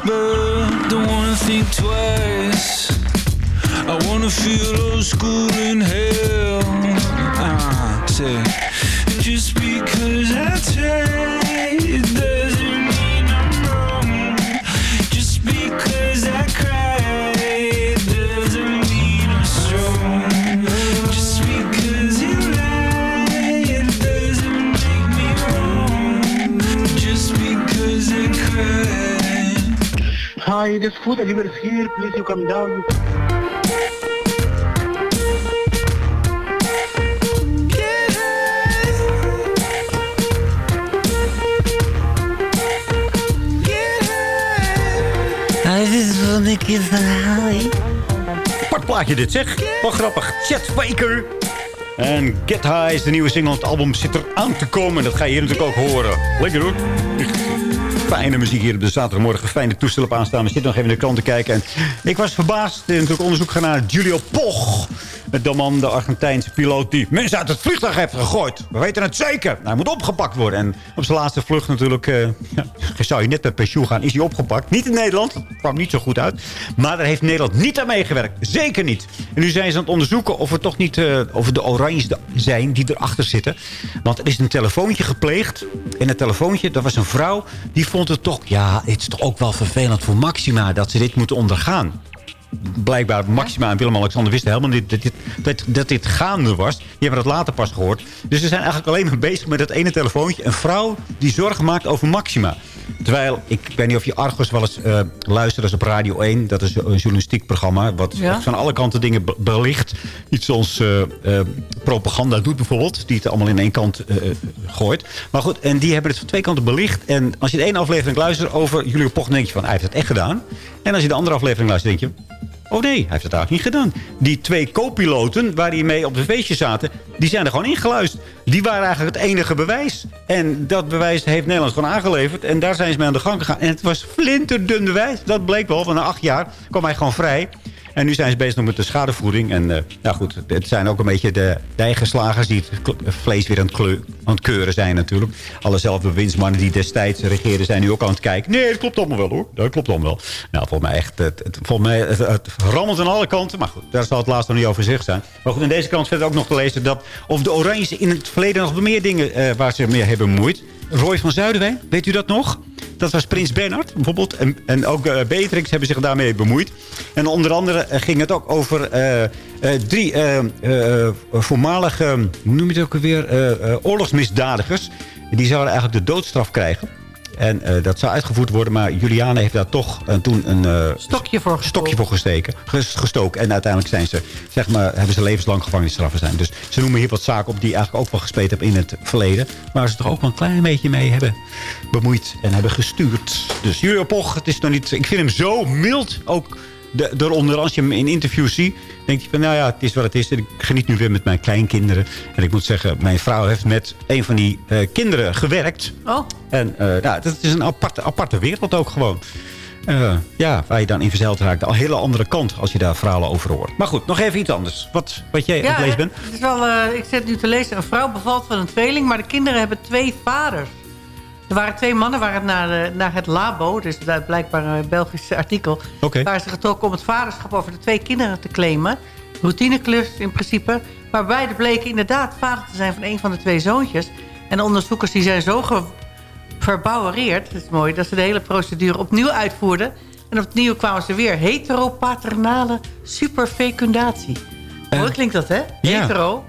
prosper. Don't wanna think twice. I wanna feel old school in hell. Ah, say, just because I tried, Hi, this food delivery is here. Please, you come down. Hij is wel een keer verhaal. Apart plaatje dit zeg. Wat grappig. Chet Faker. En Get High is de nieuwe single. Het album zit er aan te komen. En dat ga je hier natuurlijk ook horen. Lekker hoor. Fijne muziek hier op de zaterdagmorgen. Fijne toestel op aanstaan. We zitten nog even in de krant te kijken. En ik was verbaasd. Ik onderzoek gedaan naar Julio Poch. De man, de Argentijnse piloot die mensen uit het vliegtuig heeft gegooid. We weten het zeker. Nou, hij moet opgepakt worden. En op zijn laatste vlucht natuurlijk... ja, zou je net met pensioen gaan, is hij opgepakt. Niet in Nederland. Dat kwam niet zo goed uit. Maar daar heeft Nederland niet aan meegewerkt. Zeker niet. En nu zijn ze aan het onderzoeken of er toch niet... eh, of de oranjes zijn die erachter zitten. Want er is een telefoontje gepleegd. En het telefoontje, dat was een vrouw... die vond het toch... Ja, het is toch ook wel vervelend voor Maxima... dat ze dit moeten ondergaan blijkbaar Maxima en Willem-Alexander wisten helemaal niet dat dit, dat, dat dit gaande was. Die hebben het later pas gehoord. Dus ze zijn eigenlijk alleen maar bezig met dat ene telefoontje. Een vrouw die zorgen maakt over Maxima. Terwijl, ik weet niet of je Argos wel eens eh, luistert. Is op Radio 1. Dat is een journalistiek programma. Wat Ja. van alle kanten dingen be- belicht. Niet zoals eh, eh, propaganda doet bijvoorbeeld. Die het allemaal in één kant gooit. Maar goed, en die hebben het van twee kanten belicht. En als je de ene aflevering luistert over Julio Poch... dan denk je van, hij heeft het echt gedaan. En als je de andere aflevering luistert, denk je... Oh nee, hij heeft het eigenlijk niet gedaan. Die twee co-piloten waar die mee op de feestje zaten... die zijn er gewoon ingeluisterd. Die waren eigenlijk het enige bewijs. En dat bewijs heeft Nederland gewoon aangeleverd. En daar zijn ze mee aan de gang gegaan. En het was flinterdun bewijs. Dat bleek wel. Van na acht jaar kwam hij gewoon vrij. En nu zijn ze bezig met de schadevoering. En nou goed, het zijn ook een beetje de dijgeslagers die het vlees weer aan het, aan keuren zijn natuurlijk. Alle zelfbewindsmannen die destijds regeerden zijn nu ook aan het kijken. Nee, dat klopt allemaal wel hoor. Dat klopt allemaal wel. Nou, volgens mij echt, het, het, volgens mij, het, het rammelt aan alle kanten. Maar goed, daar zal het laatst nog niet over zich zijn. Maar goed, in deze kant verder ook nog te lezen dat of de Oranjes in het verleden nog meer dingen eh, waar ze mee hebben bemoeid. Roy van Zuiderwijn, weet u dat nog? Dat was Prins Bernhard bijvoorbeeld. En, en ook eh, Beatrix hebben zich daarmee bemoeid. En onder andere eh, ging het ook over eh, drie voormalige, hoe noem je het ook alweer, oorlogsmisdadigers. Die zouden eigenlijk de doodstraf krijgen. En eh, dat zou uitgevoerd worden, maar Juliana heeft daar toch eh, toen een eh, Stokje voor stokje voor gesteken, gestoken. En uiteindelijk zijn ze, zeg maar, hebben ze levenslang gevangenisstraffen zijn. Dus ze noemen hier wat zaken op die eigenlijk ook wel gespeeld hebben in het verleden. Waar ze toch ook wel een klein beetje mee hebben bemoeid en hebben gestuurd. Dus Julio Poch, het is nog niet... Ik vind hem zo mild, ook de, daaronder als je hem in interviews ziet. denk je van, nou ja, het is wat het is. En ik geniet nu weer met mijn kleinkinderen. En ik moet zeggen, mijn vrouw heeft met een van die eh, kinderen gewerkt. Oh. En nou, dat is een aparte, aparte wereld ook gewoon. Eh, ja, waar je dan in verzeild raakt. Een hele andere kant als je daar verhalen over hoort. Maar goed, nog even iets anders. Wat, wat jij aan het lezen bent. Het is wel, ik zit nu te lezen. Een vrouw bevalt van een tweeling, maar de kinderen hebben twee vaders. Er waren twee mannen waren naar, de- naar het labo, dus dat blijkbaar een Belgisch artikel. Waar ze getrokken om het vaderschap over de twee kinderen te claimen. Routineklus in principe. Maar beide bleken inderdaad vader te zijn van een van de twee zoontjes. En de onderzoekers die zijn zo verbouwereerd, dat is mooi, dat ze de hele procedure opnieuw uitvoerden. En opnieuw kwamen ze weer heteropaternale superfecundatie. Mooi klinkt dat, hè? ja. Hetero.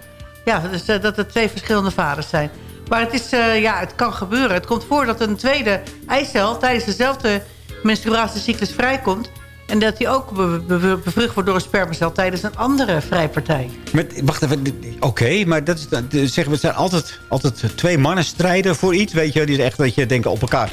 Ja, dus eh, dat er twee verschillende vaders zijn. Maar het, is, eh, ja, het kan gebeuren. Het komt voor dat een tweede eicel tijdens dezelfde menstruatiecyclus vrijkomt. En dat die ook be- be- bevrucht wordt door een spermacel tijdens een andere vrijpartij. Met, wacht even, oké, maar dat is, dat, zeggen we, het zijn altijd, altijd twee mannen strijden voor iets, weet je. Die is echt, dat je denken op elkaar,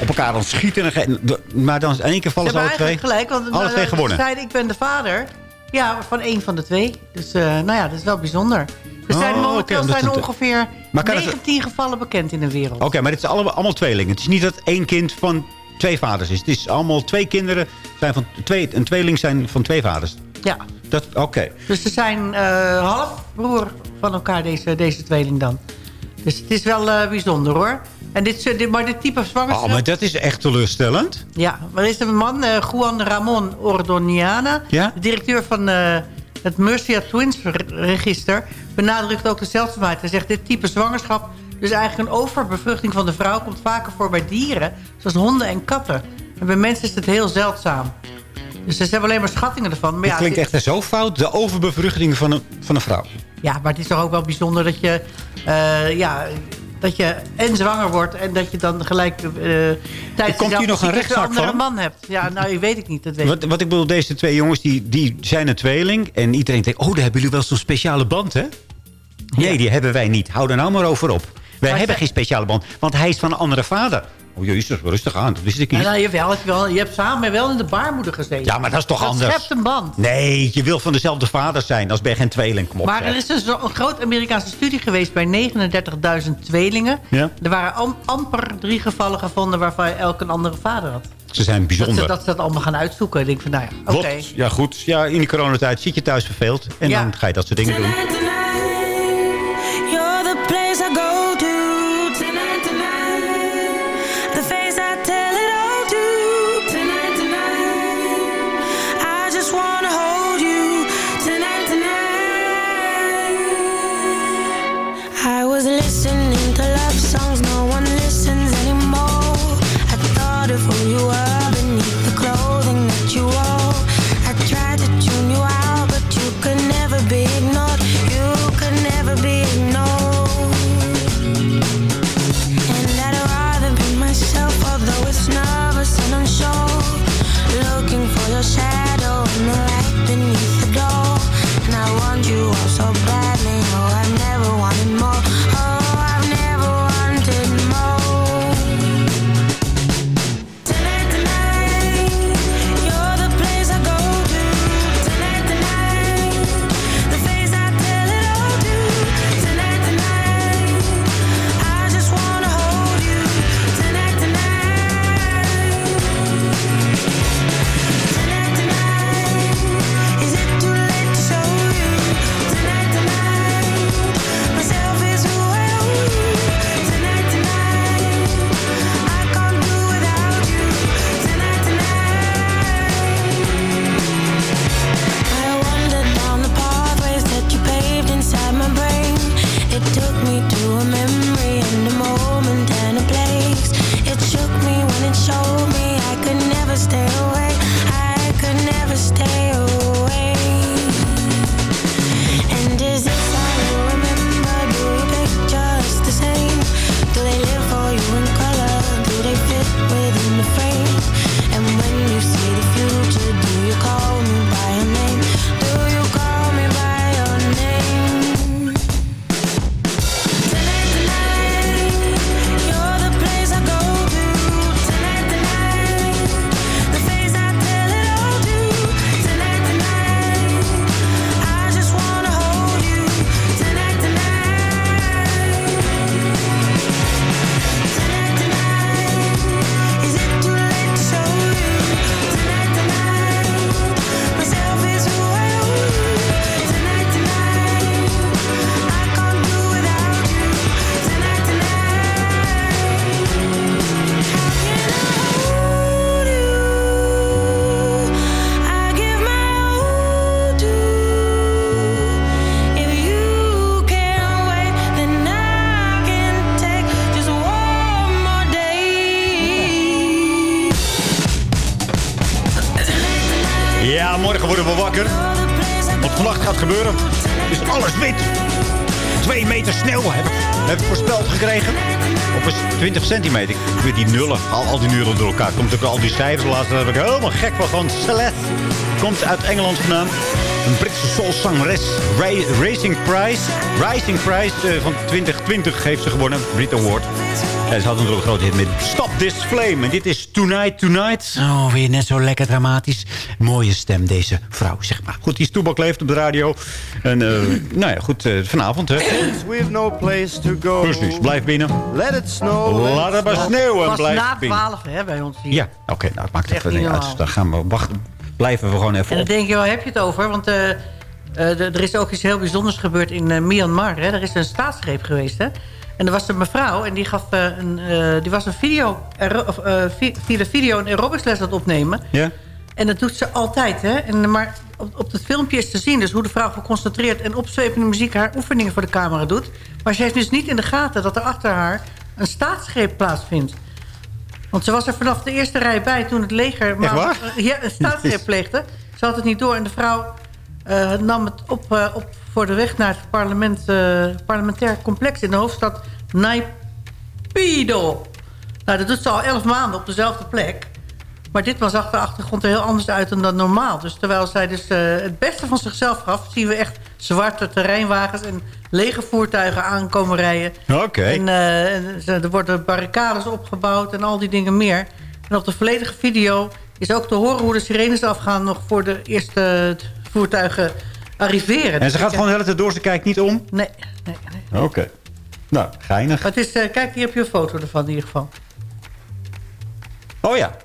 op elkaar het schieten. En maar dan in één keer vallen Ze alle twee. gelijk, want alle twee eh, gewonnen. ze zeiden ik ben de vader ja, van één van de twee. Dus eh, nou ja, dat is wel bijzonder. Er zijn Oh, momenteel omdat zijn het- ongeveer Maar kan het- 19 gevallen bekend in de wereld. Oké, maar dit is allemaal, allemaal tweelingen. Het is niet dat één kind van twee vaders is. Het is allemaal twee kinderen, zijn van twee, een tweeling zijn van twee vaders. Ja. Dat, oké. Dus ze zijn eh halfbroer van elkaar, deze, deze tweeling dan. Dus het is wel eh, bijzonder hoor. En dit, dit, maar dit type zwangerschap... Oh, maar dat is echt teleurstellend. Ja, maar er is een man, eh, Juan Ramon Ordoniana... Ja? de directeur van het Mercia Twins re- register... benadrukt ook de zeldzaamheid. Hij zegt, dit type zwangerschap... dus eigenlijk een overbevruchting van de vrouw... komt vaker voor bij dieren, zoals honden en katten. En bij mensen is het heel zeldzaam. Dus ze hebben alleen maar schattingen ervan. Maar ja, klinkt echt zo fout. De overbevruchting van een, van een vrouw. Ja, maar het is toch ook wel bijzonder dat je, eh, ja, dat je en zwanger wordt... en dat je dan gelijk uh, tijdens Komt hier nog een rechtszaak andere van? man hebt. Ja, nou, ik weet ik niet. Dat weet Wat, wat ik bedoel, deze twee jongens die, die zijn een tweeling. En iedereen denkt, oh, daar hebben jullie wel zo'n speciale band, hè? Nee, die hebben wij niet. Hou er nou maar over op. Wij Maar hebben geen speciale band, want hij is van een andere vader. Oh, jezus, rustig aan. Dat wist ik Ja, niet. nou, jawel, het wel, je hebt samen wel in de baarmoeder gezeten. Ja, maar dat is toch dat anders? schept een band. Nee, je wil van dezelfde vader zijn. Als ben je geen tweeling. Kom op, Maar zeg. er is dus een groot Amerikaanse studie geweest bij 39.000 tweelingen. Ja? Er waren am- amper drie gevallen gevonden waarvan elk een andere vader had. Ze zijn Dat bijzonder. ze, dat ze dat allemaal gaan uitzoeken. Ik denk van, nou ja, oké. Wat? Ja, goed. Ja, in die coronatijd zit je thuis verveeld. En Ja. dan ga je dat soort dingen doen. You're the place I go to 2 meter sneeuw hebben. Heb ik voorspeld gekregen. Op 20 centimeter. Ik weet die nullen. Al, al die nullen door elkaar. Komt ook al die cijfers. laatste heb ik helemaal gek van. Celeste. Komt uit Engeland genaamd. Een Britse soulzangeres. Ra- Racing Prize. Rising Prize eh, van 2020 heeft ze gewonnen. Brit Award. En ze had natuurlijk een grote hit met Stop This Flame. En dit is Tonight Tonight. Oh, weer net zo lekker dramatisch. Mooie stem, deze vrouw, zeg maar. Goed, die is Toebak leeft op de radio. En eh, nou ja, goed, eh, vanavond, hè. We've no place to go. Precies, blijf binnen. Let it snow. Laat het maar sneeuwen, Pas blijf na binnen. 12 hè, bij ons hier. Ja, oké, nou, het maakt Echt even niet uit. Dan gaan we wachten. Blijven we gewoon even En dan op. denk je, waar heb je het over? Want eh, eh, er is ook iets heel bijzonders gebeurd in eh, Myanmar. Hè? Er is een staatsgreep geweest. Hè? En er was een mevrouw en die, gaf, een, die was een video, via de video een aerobicsles aan het opnemen. Ja? En dat doet ze altijd. Hè? En, maar op, op het filmpje is te zien dus hoe de vrouw geconcentreerd en opzwepende muziek haar oefeningen voor de camera doet. Maar ze heeft dus niet in de gaten dat er achter haar een staatsgreep plaatsvindt. Want ze was er vanaf de eerste rij bij toen het leger... Waar? eh, ja, een staatsgreep pleegde. Ze had het niet door en de vrouw eh, nam het op, eh, op voor de weg naar het parlement, parlementair complex in de hoofdstad Naypyidaw. Nou, dat doet ze al elf maanden op dezelfde plek. Maar dit was achter de achtergrond er heel anders uit dan, dan normaal. Dus terwijl zij dus het beste van zichzelf gaf... zien we echt zwarte terreinwagens en lege voertuigen aankomen rijden. Oké. En, eh, en er worden barricades opgebouwd en al die dingen meer. En op de volledige video is ook te horen hoe de sirenes afgaan... nog voor de eerste voertuigen arriveren. En ze gaat gewoon de hele tijd door, ze kijkt niet om? Nee, nee, nee. Oké. Nou, geinig. Maar het is, eh, kijk, hier heb je een foto ervan in ieder geval. Oh ja.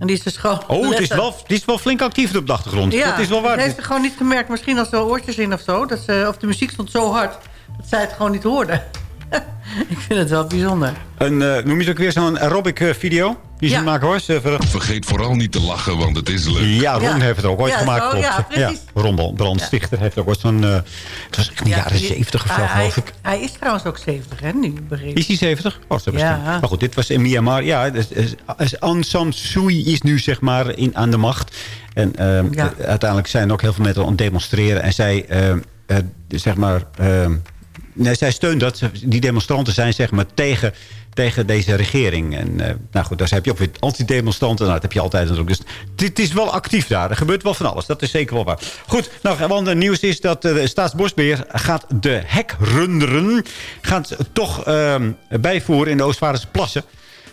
En die is dus gewoon... Oh, het is wel, die is wel flink actief op de achtergrond. Ja, dat is wel waar. ze heeft het gewoon niet gemerkt. Misschien als er oortjes in of zo. Dat ze, of de muziek stond zo hard dat zij het gewoon niet hoorde. Ik vind het wel bijzonder. Een, eh, noem je het ook weer zo'n aerobic eh, video? Die ze Ja. maken hoor. Vergeet vooral niet te lachen, want het is leuk. Ja, Ron Ja. heeft het ook ooit Ja, gemaakt. zo, klopt. ja, precies. Ron Brandstichter heeft ook ooit zo'n... eh, het was in de jaren 70 of zo, hij, geloof ik. Hij, hij is trouwens ook 70, hè, nu begrepen. Is hij 70? Oh, dat is Ja. Maar goed, dit was in Myanmar. Ja, dus, dus, Aung San Suu Kyi is nu zeg maar in, aan de macht. En ehm, Ja. eh, uiteindelijk zijn er ook heel veel mensen aan het demonstreren. En zij, ehm, eh, zeg maar... ehm, nee, zij steunt dat. Die demonstranten zijn zeg maar tegen, tegen deze regering. En eh, nou goed, daar heb je ook weer antidemonstranten. Nou, dat heb je altijd natuurlijk. Dus dit is wel actief daar. Er gebeurt wel van alles. Dat is zeker wel waar. Goed, nou, want het nieuws is dat eh, de Staatsbosbeheer gaat de hekrunderen... gaat toch ehm, bijvoeren in de Oostvaardense plassen.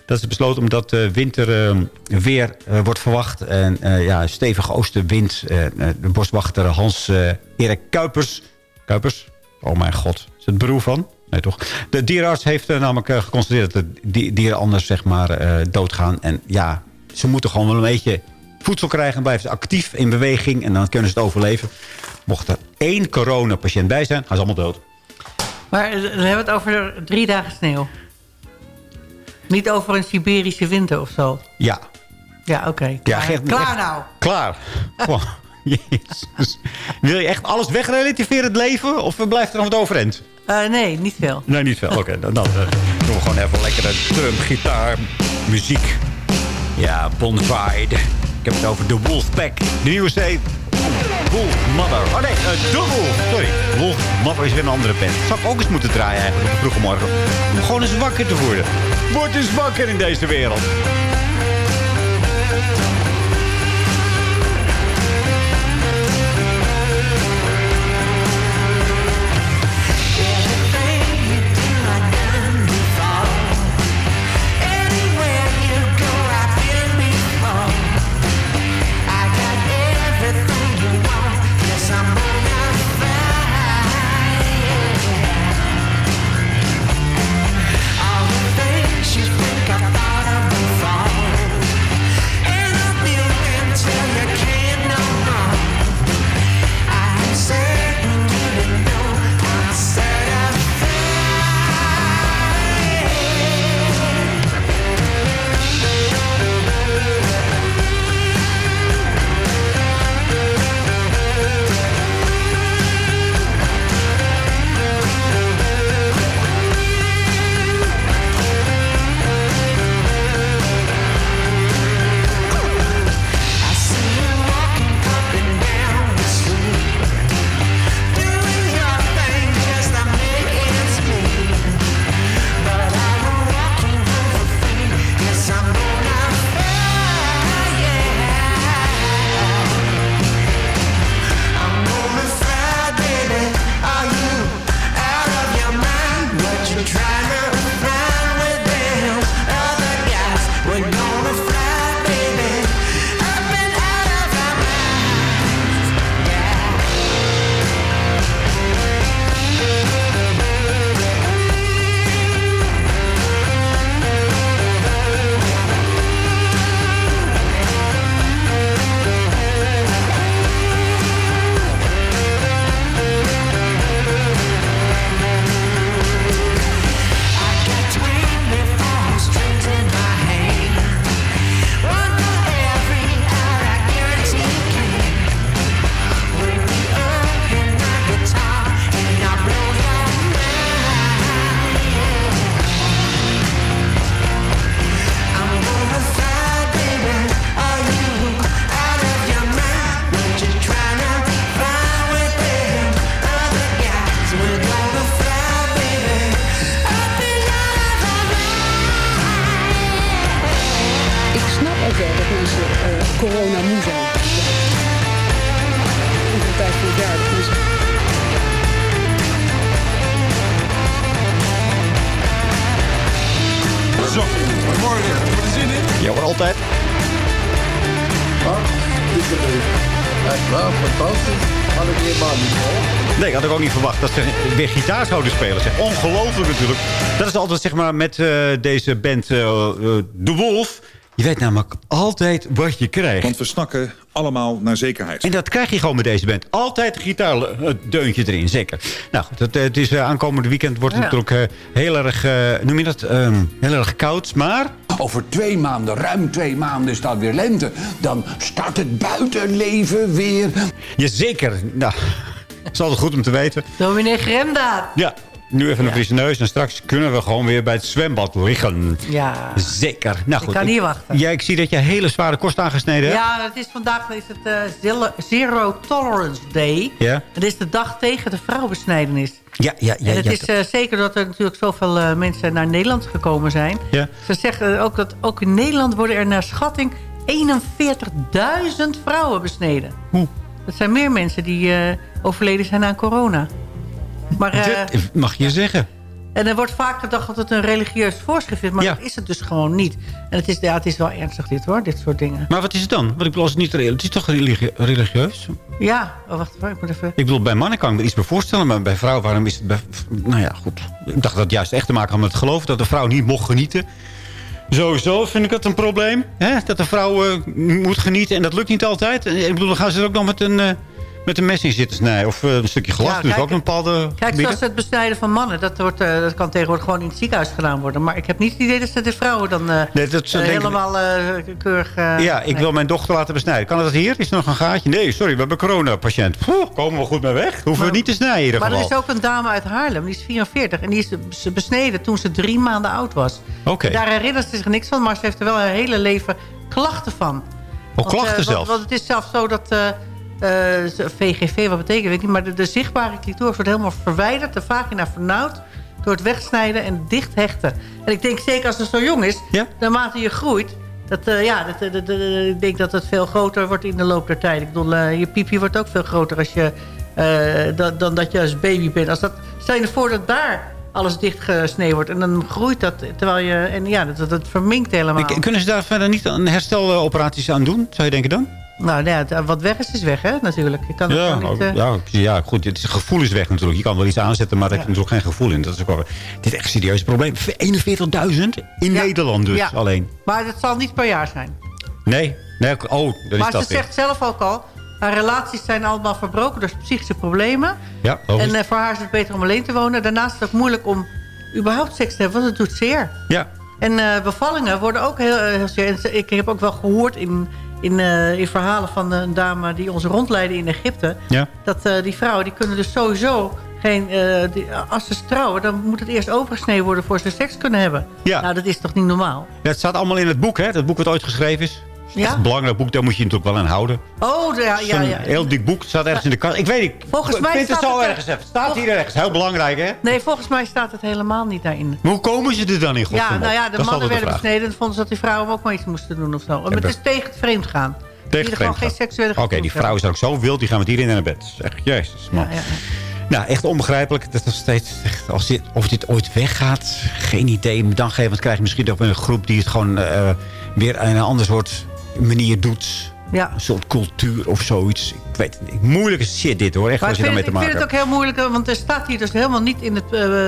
Dat is besloten omdat de winter eh, weer eh, wordt verwacht. En eh, ja, stevige oostenwind. Eh, eh, de boswachter Hans eh, Erik Kuipers. Kuipers? Oh mijn god. Het broer van? Nee, toch? De dierenarts heeft eh, namelijk eh, geconstateerd... dat de di- dieren anders zeg maar, eh, doodgaan. En ja, ze moeten gewoon wel een beetje voedsel krijgen. En blijven ze actief in beweging. En dan kunnen ze het overleven. Mocht er één coronapatiënt bij zijn, gaan ze allemaal dood. Maar we hebben het over drie dagen sneeuw. Niet over een Siberische winter of zo. Ja, Ja, oké. Klaar, me Klaar nou. Klaar. Jezus. Wil je echt alles wegrelativeren het leven? Of blijft er nog wat overeind? Eh, nee, niet veel. Nee, niet veel. Oké, dan, dan eh, doen we gewoon even lekkere drum, gitaar, muziek. Ja, Bonfide. Ik heb het over The Wolfpack. De nieuwe C. Wolf Mother. Oh nee, uh, The Wolf. Sorry. Wolf Mother is weer een andere band. Zou ik ook eens moeten draaien eigenlijk op de vroege morgen. Om gewoon eens wakker te worden. Word eens wakker in deze wereld. Zouden spelen. Zeg. Ongelooflijk natuurlijk. Dat is altijd zeg maar met eh, deze band eh, eh, De Wolf. Je weet namelijk altijd wat je krijgt. Want we snakken allemaal naar zekerheid. En dat krijg je gewoon met deze band. Altijd een gitaardeuntje erin, zeker. Nou goed, het, het is uh, aankomende weekend wordt het Ja. natuurlijk uh, heel erg, uh, noem je dat, um, heel erg koud. Maar Over twee maanden, ruim twee maanden, is dat weer lente. Dan start het buitenleven weer. Jazeker. Nou, is altijd goed om te weten. Dominee Gremda. Ja, nu even een frisse neus. En straks kunnen we gewoon weer bij het zwembad liggen. Ja. Zeker. Nou Ik goed. kan niet wachten. Ja, ik zie dat je hele zware kost aangesneden hebt. Ja, het is vandaag is het eh, Zero- Tolerance Day. Ja? Het is de dag tegen de vrouwenbesnijdenis. Ja, ja, ja. en het ja. is eh, zeker dat er natuurlijk zoveel eh, mensen naar Nederland gekomen zijn. Ja. Ze zeggen ook dat ook in Nederland worden er naar schatting 41.000 vrouwen besneden. Hoe? Dat zijn meer mensen die eh, overleden zijn aan corona. Maar, eh, Dit mag je zeggen. en er wordt vaak gedacht dat het een religieus voorschrift is. Maar dat is het dus gewoon niet. En het is, ja, het is wel ernstig dit hoor, dit soort dingen. Maar wat is het dan? Want ik bedoel, als het niet reëel. Het is toch religie- religieus? Ja, oh, wacht even, ik moet even... Ik bedoel, bij mannen kan ik me iets bij voorstellen. Maar bij vrouwen, waarom is het... Bij, nou ja, goed. Ik dacht dat het juist echt te maken had met het geloof. Dat de vrouw niet mocht genieten. Sowieso vind ik het een probleem. Hè? Dat de vrouw eh, moet genieten. En dat lukt niet altijd. Ik bedoel, dan gaan ze er ook nog met een, eh, met een mes in zitten snijden. Of eh, een stukje glas. Ja, dus kijk, ook een bepaalde Kijk, zoals het besnijden van mannen, dat, wordt, eh, dat kan tegenwoordig gewoon in het ziekenhuis gedaan worden. Maar ik heb niet het idee dat ze de vrouwen dan eh, Nee, dat helemaal keurig... Ja, ik nee. wil mijn dochter laten besnijden. Kan dat hier? Is er nog een gaatje? Nee, sorry, we hebben een coronapatiënt. Poeh, komen we goed mee weg. Hoeven we niet te snijden in ieder Maar er geval. is ook een dame uit Haarlem, die is 44. En die is besneden toen ze drie maanden oud was. Oké. Daar herinnert ze zich niks van, maar ze heeft er wel haar hele leven klachten van. Oh, klachten eh, want? Want het is zelfs zo dat... eh, eh, VGV, wat betekent weet ik niet. Maar de, de zichtbare clitoris wordt helemaal verwijderd. De vagina vernauwd. Door het wegsnijden en dicht hechten. En ik denk zeker als ze zo jong is. Naarmate je groeit. Dat, eh, ja, dat, dat- dat- ik denk dat het veel groter wordt in de loop der tijd. Ik bedoel, eh, je piepje wordt ook veel groter als je, eh, dan, dan dat je als baby bent. Als dat, stel je voor dat daar alles dichtgesneden wordt. En dan groeit dat terwijl je... En ja, dat, verminkt helemaal. Kunnen ze daar verder niet een hersteloperaties aan doen? Zou je denken dan? Nou, nee, het- wat weg is, is weg, hè, natuurlijk. Je kan Ja, gewoon niet... eh, ja, ja, goed. Het gevoel is weg natuurlijk. Je kan wel iets aanzetten, maar daar heb je natuurlijk geen gevoel in. Dat is ook wel, dit is echt een serieus probleem. 41.000 in Nederland dus Ja. alleen. Maar dat zal niet per jaar zijn. Nee? nee oh, dan is maar dat ze weer. zegt zelf ook al... haar relaties zijn allemaal verbroken door psychische problemen. Ja, logisch. En eh, voor haar is het beter om alleen te wonen. Daarnaast is het ook moeilijk om überhaupt seks te hebben, want het doet zeer. Ja. En eh, bevallingen worden ook heel, heel zeer. Ik heb ook wel gehoord in, in, eh, in verhalen van een dame die ons rondleidde in Egypte... Ja. dat eh, die vrouwen die kunnen dus sowieso geen... eh, die, als ze trouwen, dan moet het eerst overgesneden worden... voor ze seks kunnen hebben. Ja. Nou, dat is toch niet normaal? Ja, het staat allemaal in het boek, hè? Dat boek wat ooit geschreven is. Ja? Echt een belangrijk boek, daar moet je je natuurlijk wel aan houden. Oh, ja, ja, ja. heel dik boek, staat ergens in de kast. Ik weet niet. Volgens ik mij vind het staat zo het er- ergens even. Het staat hier ergens. Heel belangrijk, hè? Nee, volgens mij staat het helemaal niet daarin. Maar hoe komen ze er dan in godsnaam Ja, nou ja, de Dat mannen werden besneden... en vonden ze dat die vrouwen ook maar iets moesten doen of zo. Maar het is tegen het vreemd gaan. Tegen gewoon vreemd geen seksuele Oké, die vrouw is ook zo wild, die gaan met hierin naar bed. Zeg, jezus, man. Ja, ja, Nou, echt onbegrijpelijk. Dat is nog steeds, echt, als dit, of dit ooit weggaat, geen idee. Dan geven, want krijg je misschien nog een groep die het gewoon eh, weer een ander soort manier doet. Ja. Een soort cultuur of zoiets. Ik weet het niet. Moeilijke shit dit hoor. Echt Maar als je daarmee te ik vind maken het ook heel moeilijk, want er staat hier dus helemaal niet in het, eh,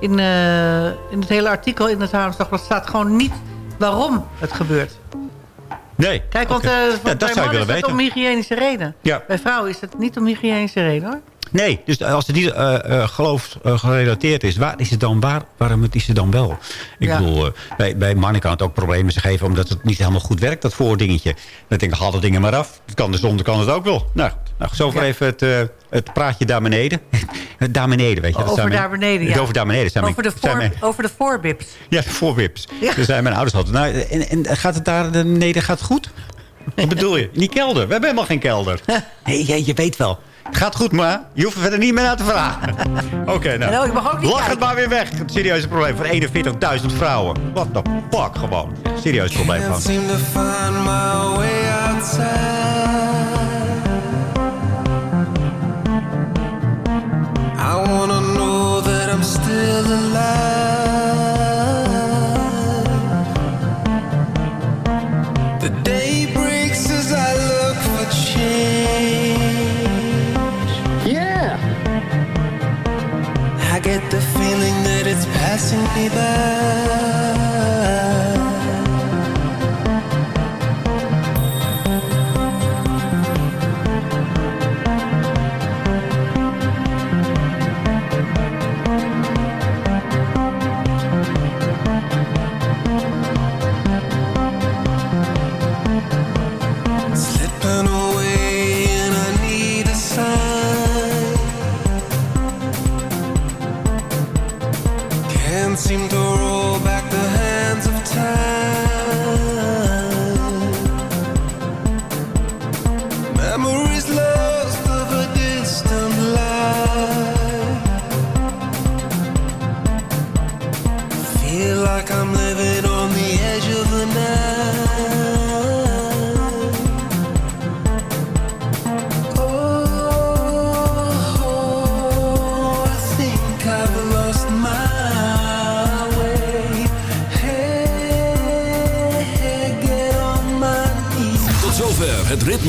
in, eh, in het hele artikel in het Haarlemsdagblad staat gewoon niet waarom het gebeurt. Nee. Kijk, want eh, Ja, dat zou mannen willen is het weten. om hygiënische reden. Ja. Bij vrouwen is het niet om hygiënische reden hoor. Nee, dus als het niet eh, eh, geloof eh, gerelateerd is, waar is het dan waar? Waarom is het dan wel? Ik Ja. bedoel, eh, bij, bij mannen kan het ook problemen zich geven... omdat het niet helemaal goed werkt, dat voordingetje. Dan denk ik, haal dat dingen maar af. Het kan de zon, kan het ook wel. Nou, nou zover even het, eh, het praatje daar beneden. daar beneden, weet je. dat over zijn daar beneden, ja. Over daar beneden. Zijn Over de, zijn voor, mijn- over de voorbips. ja, de voorwips. Ja. Dus zijn mijn ouders altijd. Nou, en, en gaat het daar beneden gaat het goed? Wat bedoel je? In die kelder. We hebben helemaal geen kelder. Nee, je, je weet wel. Gaat goed, maar je hoeft er verder niet meer naar te vragen. Oké, nou. ik mag ook niet Lach het maar weer weg. Het serieuze probleem voor 41.000 vrouwen. What the fuck, gewoon. Serieus probleem van. know that I'm still alive passing me by